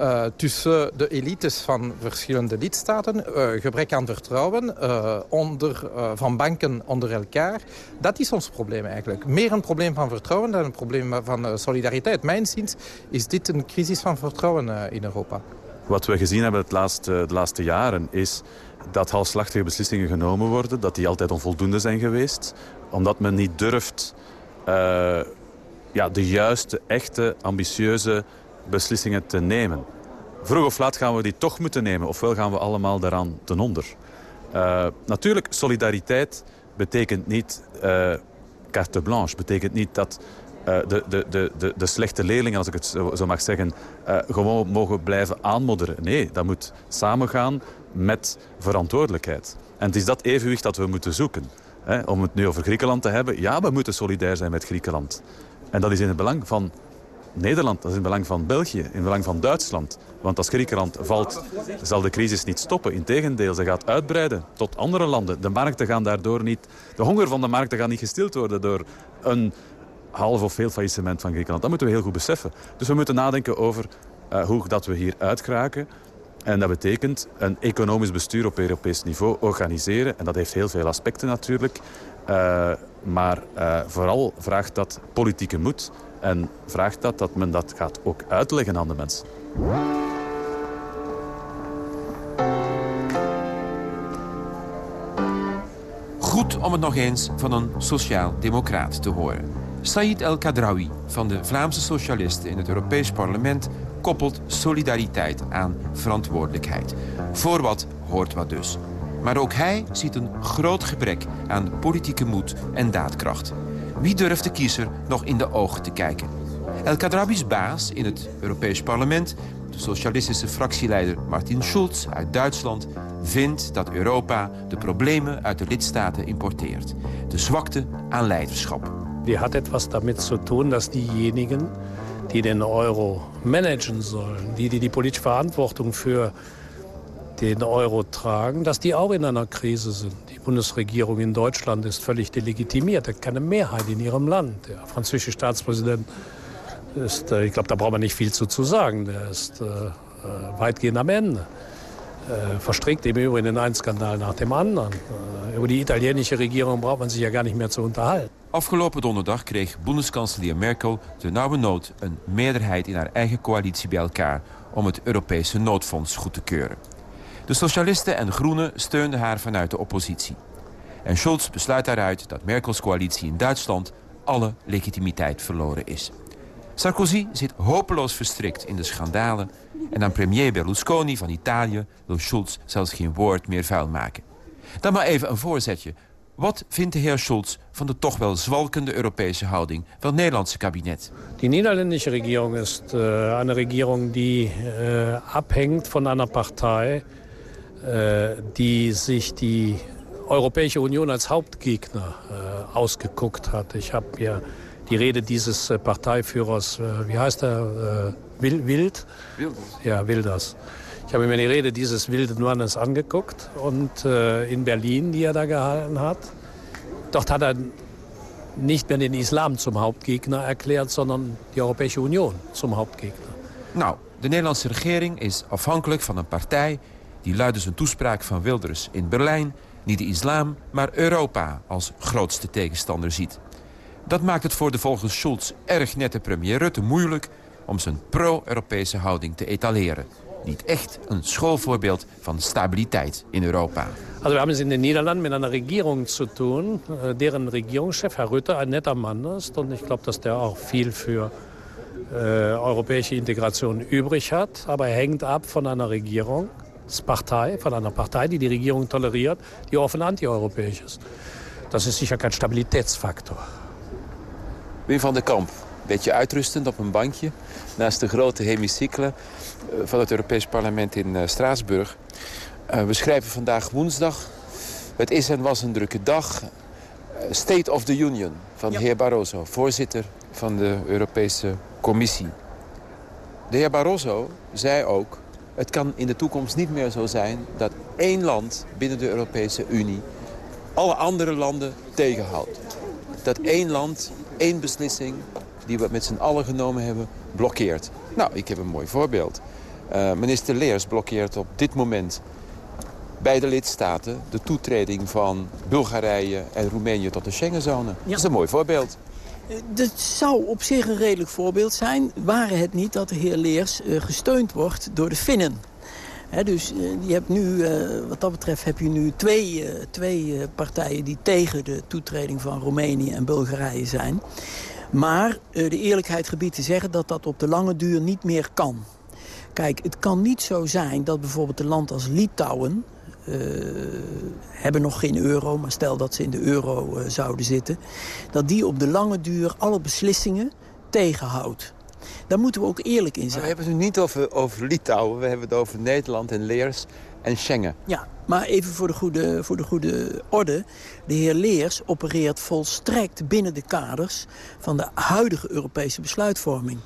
uh, tussen de elites van verschillende lidstaten. Uh, gebrek aan vertrouwen uh, onder, van banken onder elkaar. Dat is ons probleem eigenlijk. Meer een probleem van vertrouwen dan een probleem van solidariteit. Mijn zin is dit een crisis van vertrouwen in Europa. Wat we gezien hebben het laatste, de laatste jaren is dat halfslachtige beslissingen genomen worden. Dat die altijd onvoldoende zijn geweest. Omdat men niet durft ja, de juiste, echte, ambitieuze beslissingen te nemen. Vroeg of laat gaan we die toch moeten nemen, ofwel gaan we allemaal daaraan ten onder. Uh, natuurlijk, solidariteit betekent niet uh, carte blanche. betekent niet dat uh, de, de, de, de, slechte leerlingen, als ik het zo, mag zeggen, gewoon mogen blijven aanmodderen. Nee, dat moet samengaan met verantwoordelijkheid. En het is dat evenwicht dat we moeten zoeken. Hè, om het nu over Griekenland te hebben. Ja, we moeten solidair zijn met Griekenland. En dat is in het belang van Nederland, dat is in belang van België, in belang van Duitsland. Want als Griekenland valt, zal de crisis niet stoppen. Integendeel, ze gaat uitbreiden tot andere landen. De markten gaan daardoor niet... De honger van de markten gaat niet gestild worden door een half of veel faillissement van Griekenland. Dat moeten we heel goed beseffen. Dus we moeten nadenken over uh, hoe dat we hier uitkraken. En dat betekent een economisch bestuur op Europees niveau organiseren. En dat heeft heel veel aspecten natuurlijk. Uh, maar uh, vooral vraagt dat politieke moed. En vraagt dat dat men dat gaat ook uitleggen aan de mensen. Goed om het nog eens van een sociaal-democraat te horen. Said El Kadraoui van de Vlaamse Socialisten in het Europees Parlement koppelt solidariteit aan verantwoordelijkheid. Voor wat hoort wat dus. Maar ook hij ziet een groot gebrek aan politieke moed en daadkracht. Wie durft de kiezer nog in de ogen te kijken? El Kadraoui's baas in het Europees Parlement, de socialistische fractieleider Martin Schulz uit Duitsland, vindt dat Europa de problemen uit de lidstaten importeert. De zwakte aan leiderschap. Die hat etwas damit zu tun, dass diejenigen, die den Euro managen sollen, die, die die politische Verantwortung für den Euro tragen, dass die auch in einer Krise sind. Bundesregierung in Deutschland ist völlig delegitimiert, hat keine Mehrheit in ihrem Land. Der französische Staatspräsident ist, äh, ich glaube, da braucht man nicht viel zu, zu sagen, der ist äh, äh weitgehend am Ende. Äh, verstrickt im Übrigen in einen Skandal nach dem anderen. Äh, über die italienische Regierung braucht man sich ja gar nicht mehr zu unterhalten. Afgelopen donderdag kreeg bondskanselier Merkel de nauwe nood een meerderheid in haar eigen coalitie bij elkaar om het Europese noodfonds goed te keuren. De socialisten en groenen steunden haar vanuit de oppositie. En Scholz besluit daaruit dat Merkels coalitie in Duitsland alle legitimiteit verloren is. Sarkozy zit hopeloos verstrikt in de schandalen... en aan premier Berlusconi van Italië wil Schulz zelfs geen woord meer vuil maken. Dan maar even een voorzetje. Wat vindt de heer Schulz van de toch wel zwalkende Europese houding van het Nederlandse kabinet? Die Nederlandse regering is uh, eine Regierung die abhängt von einer Partei, uh, die sich die Europäische Union als Hauptgegner ausgeguckt hat. Ich habe ja die Rede dieses äh, Parteiführers, äh, wie heißt er, äh, Wild? Wilders. Ja, Wilders. Ich habe mir die Rede dieses wilden Mannes angeguckt und in Berlin, die er da gehalten hat. Dort hat er nicht mehr den Islam zum Hauptgegner erklärt, sondern die Europese Union zum Hauptgegner. Nou, de Nederlandse regering is afhankelijk van een partij... die luidens een toespraak van Wilders in Berlijn... niet de islam, maar Europa als grootste tegenstander ziet. Dat maakt het voor de volgens Schulz erg nette premier Rutte moeilijk... om zijn pro-Europese houding te etaleren. Niet echt een schoolvoorbeeld van stabiliteit in Europa. Also haben es in den Niederlanden mit einer Regierung zu tun, äh, deren Regierungschef, Herr Rutte, ein netter Mann ist. Und ich glaube, dass der auch viel für äh, europäische Integration übrig hat. Aber er hängt ab von einer Regierungspartei, von einer Partei, die die Regierung toleriert, die offen anti-europäisch ist. Das ist sicher kein Stabilitätsfaktor. Wim van der Kamp, beetje uitrustend op een bankje... naast de grote hemicycle eh, van het Europees Parlement in eh, Straatsburg. Eh, we schrijven vandaag woensdag. Het is en was een drukke dag. State of the Union van de heer Barroso, voorzitter van de Europese Commissie. De heer Barroso zei ook... het kan in de toekomst niet meer zo zijn dat één land binnen de Europese Unie... alle andere landen tegenhoudt. Dat één land één beslissing die we met z'n allen genomen hebben, blokkeert. Nou, ik heb een mooi voorbeeld. Uh, minister Leers blokkeert op dit moment bij de lidstaten... de toetreding van Bulgarije en Roemenië tot de Schengenzone. Dat is een mooi voorbeeld. Eh, dat zou op zich een redelijk voorbeeld zijn... waren het niet dat de heer Leers uh, gesteund wordt door de Finnen. Dus je hebt nu, wat dat betreft heb je nu twee, twee partijen die tegen de toetreding van Roemenië en Bulgarije zijn. Maar de eerlijkheid gebiedt te zeggen dat dat op de lange duur niet meer kan. Kijk, het kan niet zo zijn dat bijvoorbeeld een land als Litouwen... hebben nog geen euro, maar stel dat ze in de euro zouden zitten... dat die op de lange duur alle beslissingen tegenhoudt. Daar moeten we ook eerlijk in zijn. we hebben het nu niet over, over Litouwen, we hebben het over Nederland en Leers en Schengen. Ja, maar even voor de, goede, voor de goede orde. De heer Leers opereert volstrekt binnen de kaders van de huidige Europese besluitvorming.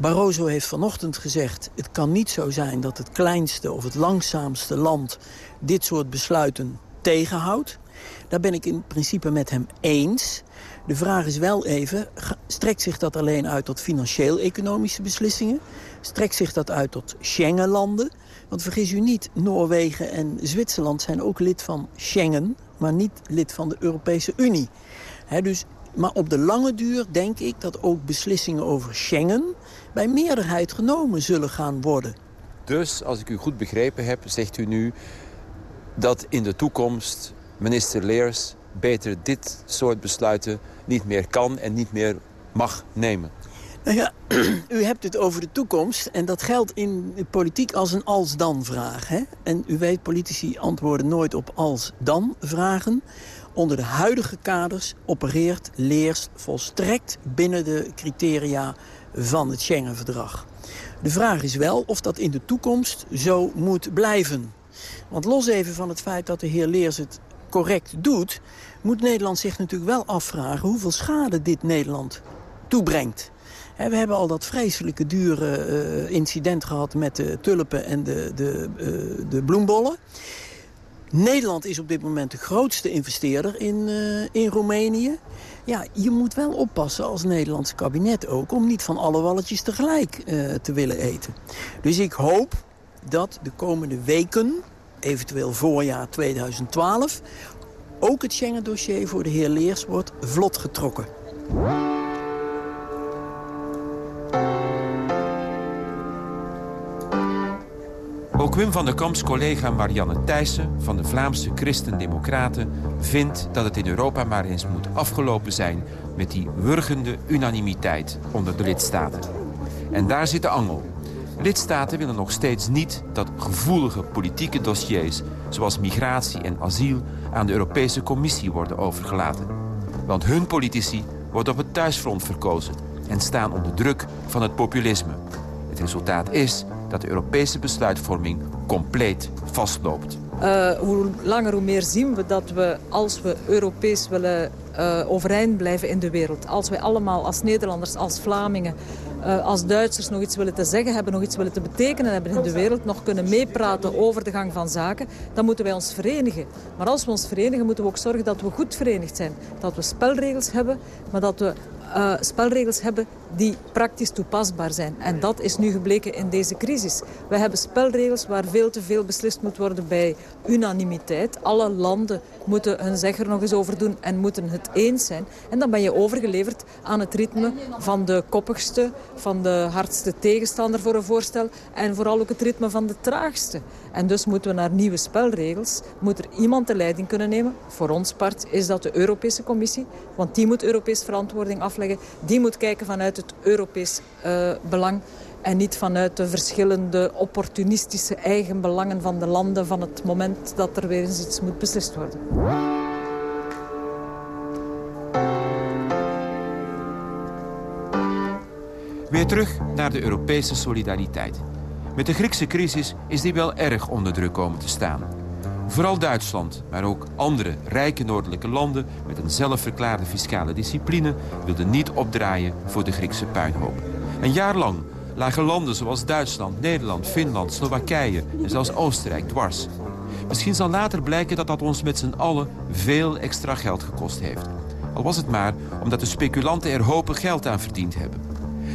Barroso heeft vanochtend gezegd... het kan niet zo zijn dat het kleinste of het langzaamste land... dit soort besluiten tegenhoudt. Daar ben ik in principe met hem eens. De vraag is wel even, strekt zich dat alleen uit tot financieel-economische beslissingen? Strekt zich dat uit tot Schengen-landen? Want vergis u niet, Noorwegen en Zwitserland zijn ook lid van Schengen... maar niet lid van de Europese Unie. dus, maar op de lange duur denk ik dat ook beslissingen over Schengen... bij meerderheid genomen zullen gaan worden. Dus, als ik u goed begrepen heb, zegt u nu... dat in de toekomst minister Leers beter dit soort besluiten niet meer kan en niet meer mag nemen. Nou ja, [CLEARS THROAT] u hebt het over de toekomst en dat geldt in de politiek als een als-dan-vraag. En u weet, politici antwoorden nooit op als-dan-vragen. Onder de huidige kaders opereert Leers volstrekt binnen de criteria van het Schengen-verdrag. De vraag is wel of dat in de toekomst zo moet blijven. Want los even van het feit dat de heer Leers het correct doet... moet Nederland zich natuurlijk wel afvragen hoeveel schade dit Nederland toebrengt. We hebben al dat vreselijke dure uh, incident gehad met de tulpen en de, de, uh, de bloembollen. Nederland is op dit moment de grootste investeerder in, uh, in Roemenië. Ja, je moet wel oppassen als Nederlands kabinet ook... om niet van alle walletjes tegelijk te willen eten. Dus ik hoop dat de komende weken, eventueel voorjaar 2012... ook het Schengen-dossier voor de heer Leers wordt vlot getrokken. Ook Wim van der Kamps collega Marianne Thijssen van de Vlaamse Christen-Democraten... vindt dat het in Europa maar eens moet afgelopen zijn... met die wurgende unanimiteit onder de lidstaten. En daar zit de angel. Lidstaten willen nog steeds niet dat gevoelige politieke dossiers... zoals migratie en asiel aan de Europese Commissie worden overgelaten. Want hun politici worden op het thuisfront verkozen... en staan onder druk van het populisme. Het resultaat is dat de Europese besluitvorming compleet vastloopt. Uh, hoe langer hoe meer zien we dat we, als we Europees willen uh, overeind blijven in de wereld... als wij allemaal als Nederlanders, als Vlamingen, uh, als Duitsers nog iets willen te zeggen hebben... nog iets willen te betekenen hebben in de wereld... nog kunnen meepraten over de gang van zaken... dan moeten wij ons verenigen. Maar als we ons verenigen moeten we ook zorgen dat we goed verenigd zijn. Dat we spelregels hebben, maar dat we uh, spelregels hebben die praktisch toepasbaar zijn. En dat is nu gebleken in deze crisis. We hebben spelregels waar veel te veel beslist moet worden bij unanimiteit. Alle landen moeten hun zeg er nog eens over doen en moeten het eens zijn. En dan ben je overgeleverd aan het ritme van de koppigste, van de hardste tegenstander voor een voorstel en vooral ook het ritme van de traagste. En dus moeten we naar nieuwe spelregels. Moet er iemand de leiding kunnen nemen. Voor ons part is dat de Europese Commissie. Want die moet Europees verantwoording afleggen. Die moet kijken vanuit het Europees uh, belang. En niet vanuit de verschillende opportunistische eigen belangen van de landen... van het moment dat er weer eens iets moet beslist worden. Weer terug naar de Europese solidariteit. Met de Griekse crisis is die wel erg onder druk komen te staan. Vooral Duitsland, maar ook andere rijke noordelijke landen... met een zelfverklaarde fiscale discipline... wilden niet opdraaien voor de Griekse puinhoop. Een jaar lang lagen landen zoals Duitsland, Nederland, Finland, Slowakije... en zelfs Oostenrijk dwars. Misschien zal later blijken dat dat ons met z'n allen veel extra geld gekost heeft. Al was het maar omdat de speculanten er hopen geld aan verdiend hebben.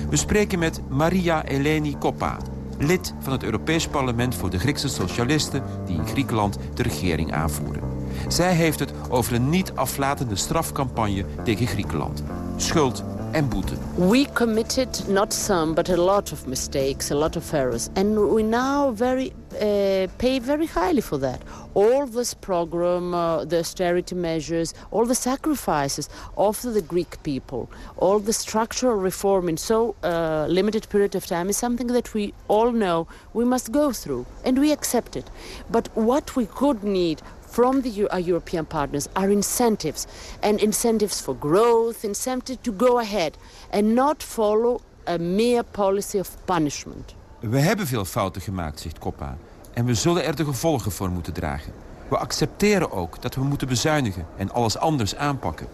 We spreken met Maria Eleni Koppa lid van het Europees Parlement voor de Griekse socialisten... die in Griekenland de regering aanvoeren. Zij heeft het over een niet aflatende strafcampagne tegen Griekenland. Schuld en boete. We committed not some, but a lot of mistakes, a lot of errors. And we now very, uh, pay very highly for that. All this program, uh, the austerity measures, all the sacrifices of the Greek people, all the structural reform in so uh, limited period of time is something that we all know we must go through. And we accept it. But what we could need from the our European partners are incentives. And incentives for growth, incentives to go ahead. And not follow a mere policy of punishment. We hebben veel fouten gemaakt, zegt Koppa. En we zullen er de gevolgen voor moeten dragen. We accepteren ook dat we moeten bezuinigen en alles anders aanpakken.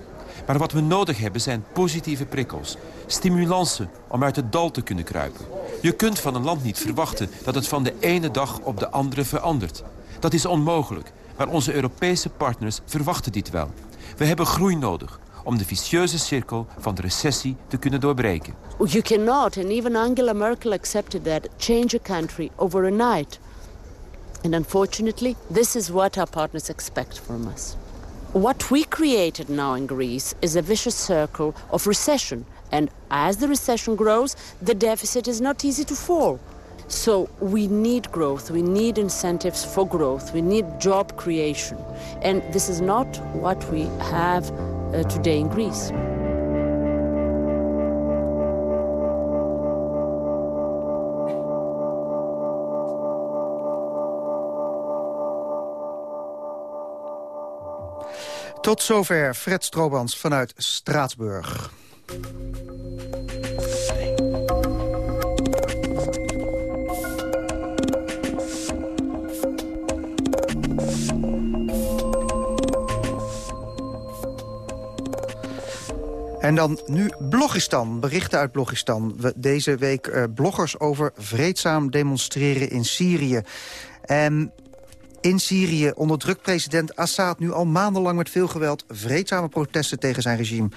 Maar wat we nodig hebben zijn positieve prikkels. Stimulansen om uit het dal te kunnen kruipen. Je kunt van een land niet verwachten dat het van de ene dag op de andere verandert. Dat is onmogelijk. Maar onze Europese partners verwachten dit wel. We hebben groei nodig om de vicieuze cirkel van de recessie te kunnen doorbreken. You cannot, and even Angela Merkel accepted that, change a country over a night. And unfortunately, this is what our partners expect from us. What we created now in Greece is a vicious circle of recession. And as the recession grows, the deficit is not easy to fall. So we need growth, we need incentives for growth, we need job creation. And this is not what we have uh, today in Greece. Tot zover Fred Stroobans vanuit Straatsburg. En dan nu Blogistan, berichten uit Blogistan. Deze week uh, bloggers over vreedzaam demonstreren in Syrië. En in Syrië onderdrukt president Assad nu al maandenlang met veel geweld... vreedzame protesten tegen zijn regime.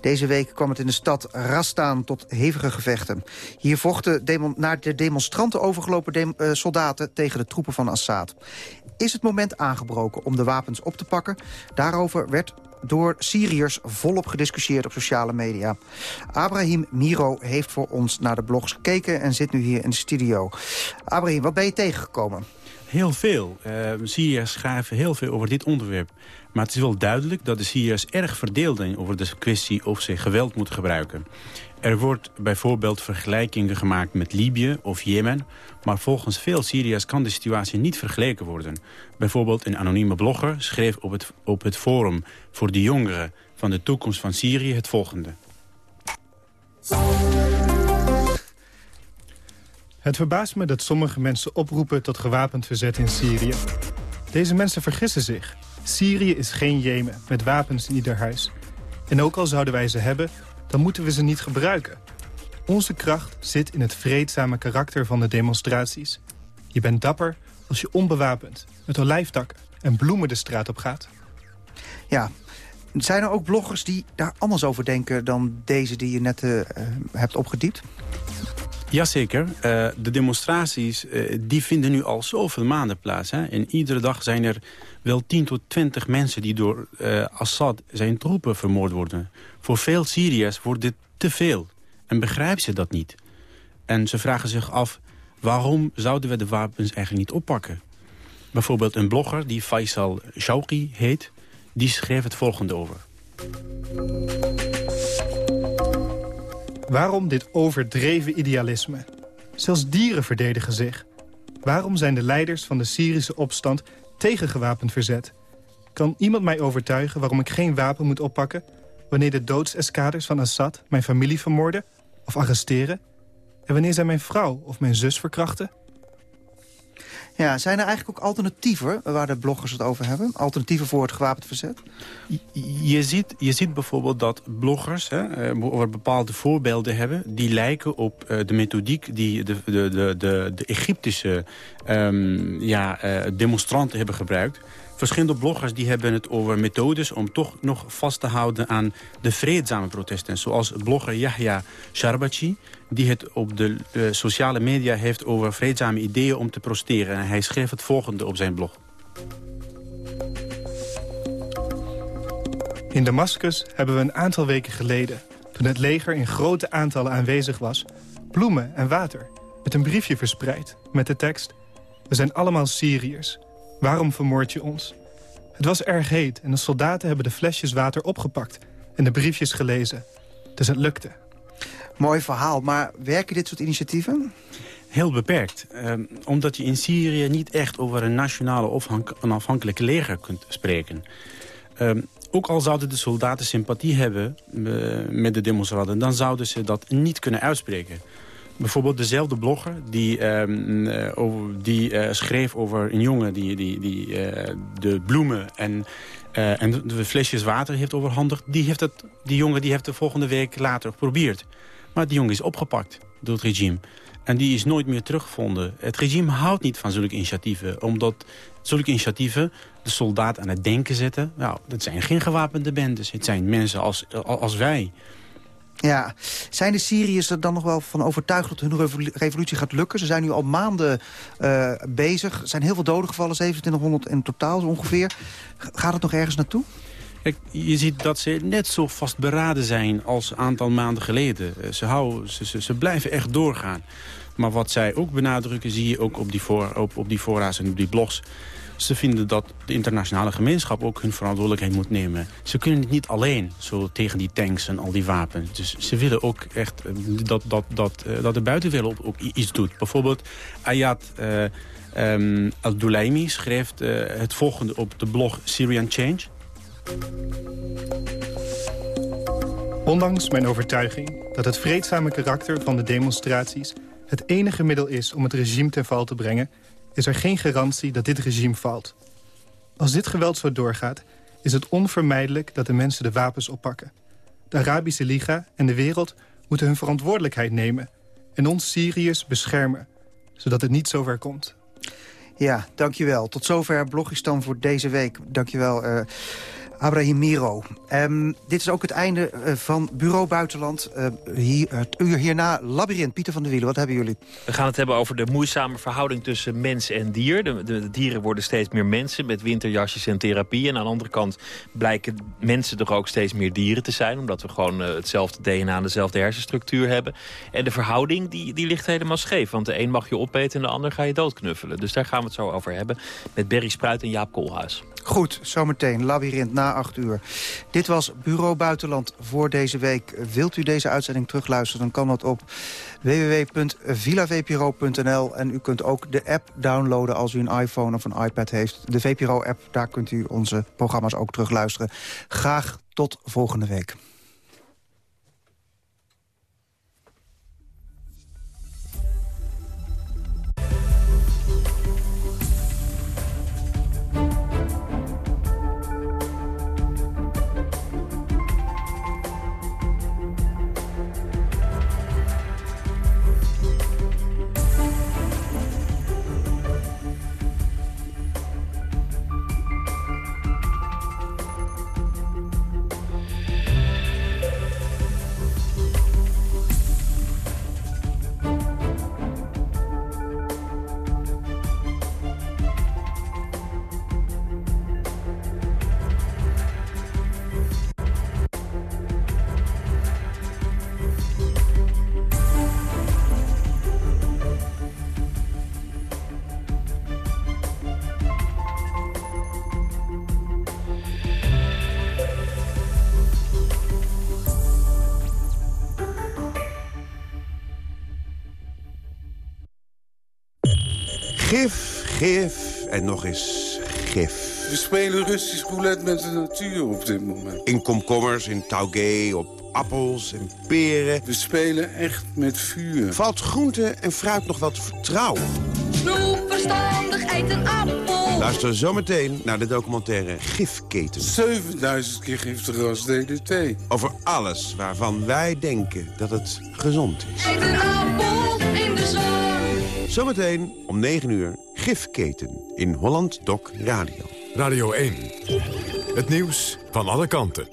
Deze week kwam het in de stad Rastaan tot hevige gevechten. Hier vochten naar de demonstranten overgelopen de uh, soldaten... tegen de troepen van Assad. Is het moment aangebroken om de wapens op te pakken? Daarover werd door Syriërs volop gediscussieerd op sociale media. Abraham Miro heeft voor ons naar de blogs gekeken en zit nu hier in de studio. Abraham, wat ben je tegengekomen? Heel veel. Uh, Syriërs schrijven heel veel over dit onderwerp. Maar het is wel duidelijk dat de Syriërs erg verdeeld zijn... over de kwestie of ze geweld moeten gebruiken. Er wordt bijvoorbeeld vergelijkingen gemaakt met Libië of Jemen... maar volgens veel Syriërs kan de situatie niet vergeleken worden. Bijvoorbeeld een anonieme blogger schreef op het, op het forum... voor de jongeren van de toekomst van Syrië het volgende. Het verbaast me dat sommige mensen oproepen tot gewapend verzet in Syrië. Deze mensen vergissen zich. Syrië is geen Jemen, met wapens in ieder huis. En ook al zouden wij ze hebben, dan moeten we ze niet gebruiken. Onze kracht zit in het vreedzame karakter van de demonstraties. Je bent dapper als je onbewapend, met olijftakken en bloemen de straat op gaat. Ja, zijn er ook bloggers die daar anders over denken... dan deze die je net uh, hebt opgediept? Jazeker. Uh, de demonstraties uh, die vinden nu al zoveel maanden plaats. Hè? En iedere dag zijn er wel 10 tot 20 mensen... die door uh, Assad zijn troepen vermoord worden. Voor veel Syriërs wordt dit te veel. En begrijpen ze dat niet. En ze vragen zich af... waarom zouden we de wapens eigenlijk niet oppakken? Bijvoorbeeld een blogger die Faisal Shauki heet... die schreef het volgende over. Waarom dit overdreven idealisme? Zelfs dieren verdedigen zich. Waarom zijn de leiders van de Syrische opstand tegen gewapend verzet? Kan iemand mij overtuigen waarom ik geen wapen moet oppakken... wanneer de doodseskaders van Assad mijn familie vermoorden of arresteren? En wanneer zij mijn vrouw of mijn zus verkrachten? Ja, zijn er eigenlijk ook alternatieven waar de bloggers het over hebben? Alternatieven voor het gewapend verzet? Je ziet, je ziet bijvoorbeeld dat bloggers hè, over bepaalde voorbeelden hebben... die lijken op uh, de methodiek die de, de, de, de, de Egyptische um, ja, uh, demonstranten hebben gebruikt. Verschillende bloggers die hebben het over methodes om toch nog vast te houden aan de vreedzame protesten. Zoals blogger Yahya Sharbachi, die het op de uh, sociale media heeft over vreedzame ideeën om te protesteren. En hij schreef het volgende op zijn blog. In Damascus hebben we een aantal weken geleden Toen het leger in grote aantallen aanwezig was... bloemen en water, met een briefje verspreid... met de tekst... We zijn allemaal Syriërs. Waarom vermoord je ons? Het was erg heet en de soldaten hebben de flesjes water opgepakt... en de briefjes gelezen. Dus het lukte. Mooi verhaal, maar werken dit soort initiatieven? Heel beperkt. Ehm, omdat je in Syrië niet echt over een nationale of onafhankelijke leger kunt spreken. Ehm, ook al zouden de soldaten sympathie hebben uh, met de demonstranten... dan zouden ze dat niet kunnen uitspreken. Bijvoorbeeld dezelfde blogger die, um, uh, over, die uh, schreef over een jongen... die, die, die de bloemen en, en de flesjes water heeft overhandigd... Die, heeft het, die jongen die heeft de volgende week later geprobeerd. Maar die jongen is opgepakt door het regime. En die is nooit meer teruggevonden. Het regime houdt niet van zulke initiatieven. Omdat zulke initiatieven de soldaat aan het denken zetten. Nou, dat zijn geen gewapende bendes. Het zijn mensen als, als wij. Ja, zijn de Syriërs er dan nog wel van overtuigd dat hun revolutie gaat lukken? Ze zijn nu al maanden uh, bezig. Er zijn heel veel doden gevallen, 2700 in totaal ongeveer. Gaat het nog ergens naartoe? Kijk, je ziet dat ze net zo vastberaden zijn als een aantal maanden geleden. Ze, houden, ze, ze, blijven echt doorgaan. Maar wat zij ook benadrukken, zie je ook op die, voor, op, op die voorraad en op die blogs. Ze vinden dat de internationale gemeenschap ook hun verantwoordelijkheid moet nemen. Ze kunnen het niet alleen, zo tegen die tanks en al die wapens. Dus ze willen ook echt eh, dat, dat, dat, eh, dat de buitenwereld ook iets doet. Bijvoorbeeld Ayat uh, al-Doulaimi schrijft uh, het volgende op de blog Syrian Change. Ondanks mijn overtuiging dat het vreedzame karakter van de demonstraties... het enige middel is om het regime ten val te brengen... is er geen garantie dat dit regime valt. Als dit geweld zo doorgaat, is het onvermijdelijk dat de mensen de wapens oppakken. De Arabische Liga en de wereld moeten hun verantwoordelijkheid nemen... en ons Syriërs beschermen, zodat het niet zover komt. Ja, dankjewel. Tot zover Blogistan voor deze week. Dankjewel, uh, Abraham Miro. Um, dit is ook het einde uh, van Bureau Buitenland. Uh, hier, het uur hierna Labyrinth. Pieter van der Wielen, wat hebben jullie? We gaan het hebben over de moeizame verhouding tussen mens en dier. De, de, de, dieren worden steeds meer mensen met winterjasjes en therapie. En aan de andere kant blijken mensen toch ook steeds meer dieren te zijn. Omdat we gewoon uh, hetzelfde DNA en dezelfde hersenstructuur hebben. En de verhouding die, die ligt helemaal scheef. Want de een mag je opeten en de ander ga je doodknuffelen. Dus daar gaan we het zo over hebben. Met Berry Spruit en Jaap Koolhuis. Goed, zometeen Labyrinth na 8 uur. Dit was Bureau Buitenland voor deze week. Wilt u deze uitzending terugluisteren, dan kan dat op www.villavpro.nl. En u kunt ook de app downloaden als u een iPhone of een iPad heeft. De VPRO-app, daar kunt u onze programma's ook terugluisteren. Graag tot volgende week. Gif, en nog eens gif. We spelen Russisch roulette met de natuur op dit moment. In komkommers, in taugé, op appels en peren. We spelen echt met vuur. Valt groente en fruit nog wel te vertrouwen? Snoep verstandig, eet een appel. Luister zometeen naar de documentaire Gifketen. 7000 keer giftiger als DDT. Over alles waarvan wij denken dat het gezond is. Eet een appel in de zon. Zometeen om 9 uur Gifketen in Holland Doc Radio. Radio 1. Het nieuws van alle kanten.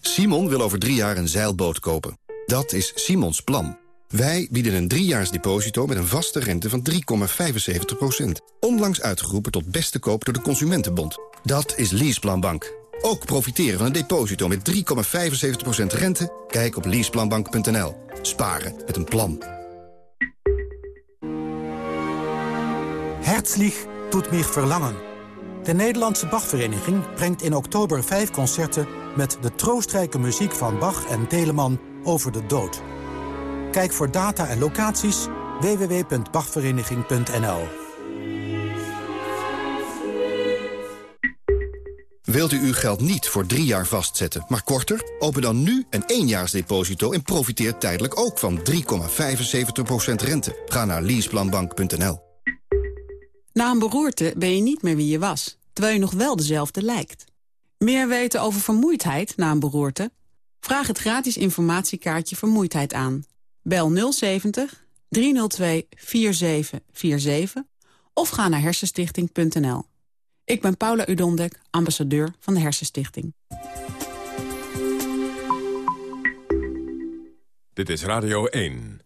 Simon wil over drie jaar een zeilboot kopen. Dat is Simons plan. Wij bieden een driejaars deposito met een vaste rente van 3,75%. Onlangs uitgeroepen tot beste koop door de Consumentenbond. Dat is Leaseplanbank. Ook profiteren van een deposito met 3,75% rente? Kijk op leaseplanbank.nl. Sparen met een plan. Herzlich tut mich verlangen. De Nederlandse Bachvereniging brengt in oktober vijf concerten... met de troostrijke muziek van Bach en Telemann over de dood. Kijk voor data en locaties www.bachvereniging.nl. Wilt u uw geld niet voor drie jaar vastzetten, maar korter? Open dan nu een éénjaarsdeposito en profiteer tijdelijk ook van 3,75% rente. Ga naar leaseplanbank.nl. Na een beroerte ben je niet meer wie je was, terwijl je nog wel dezelfde lijkt. Meer weten over vermoeidheid na een beroerte? Vraag het gratis informatiekaartje Vermoeidheid aan. Bel 070 302 4747 of ga naar hersenstichting.nl. Ik ben Paula Udondek, ambassadeur van de Hersenstichting. Dit is Radio 1.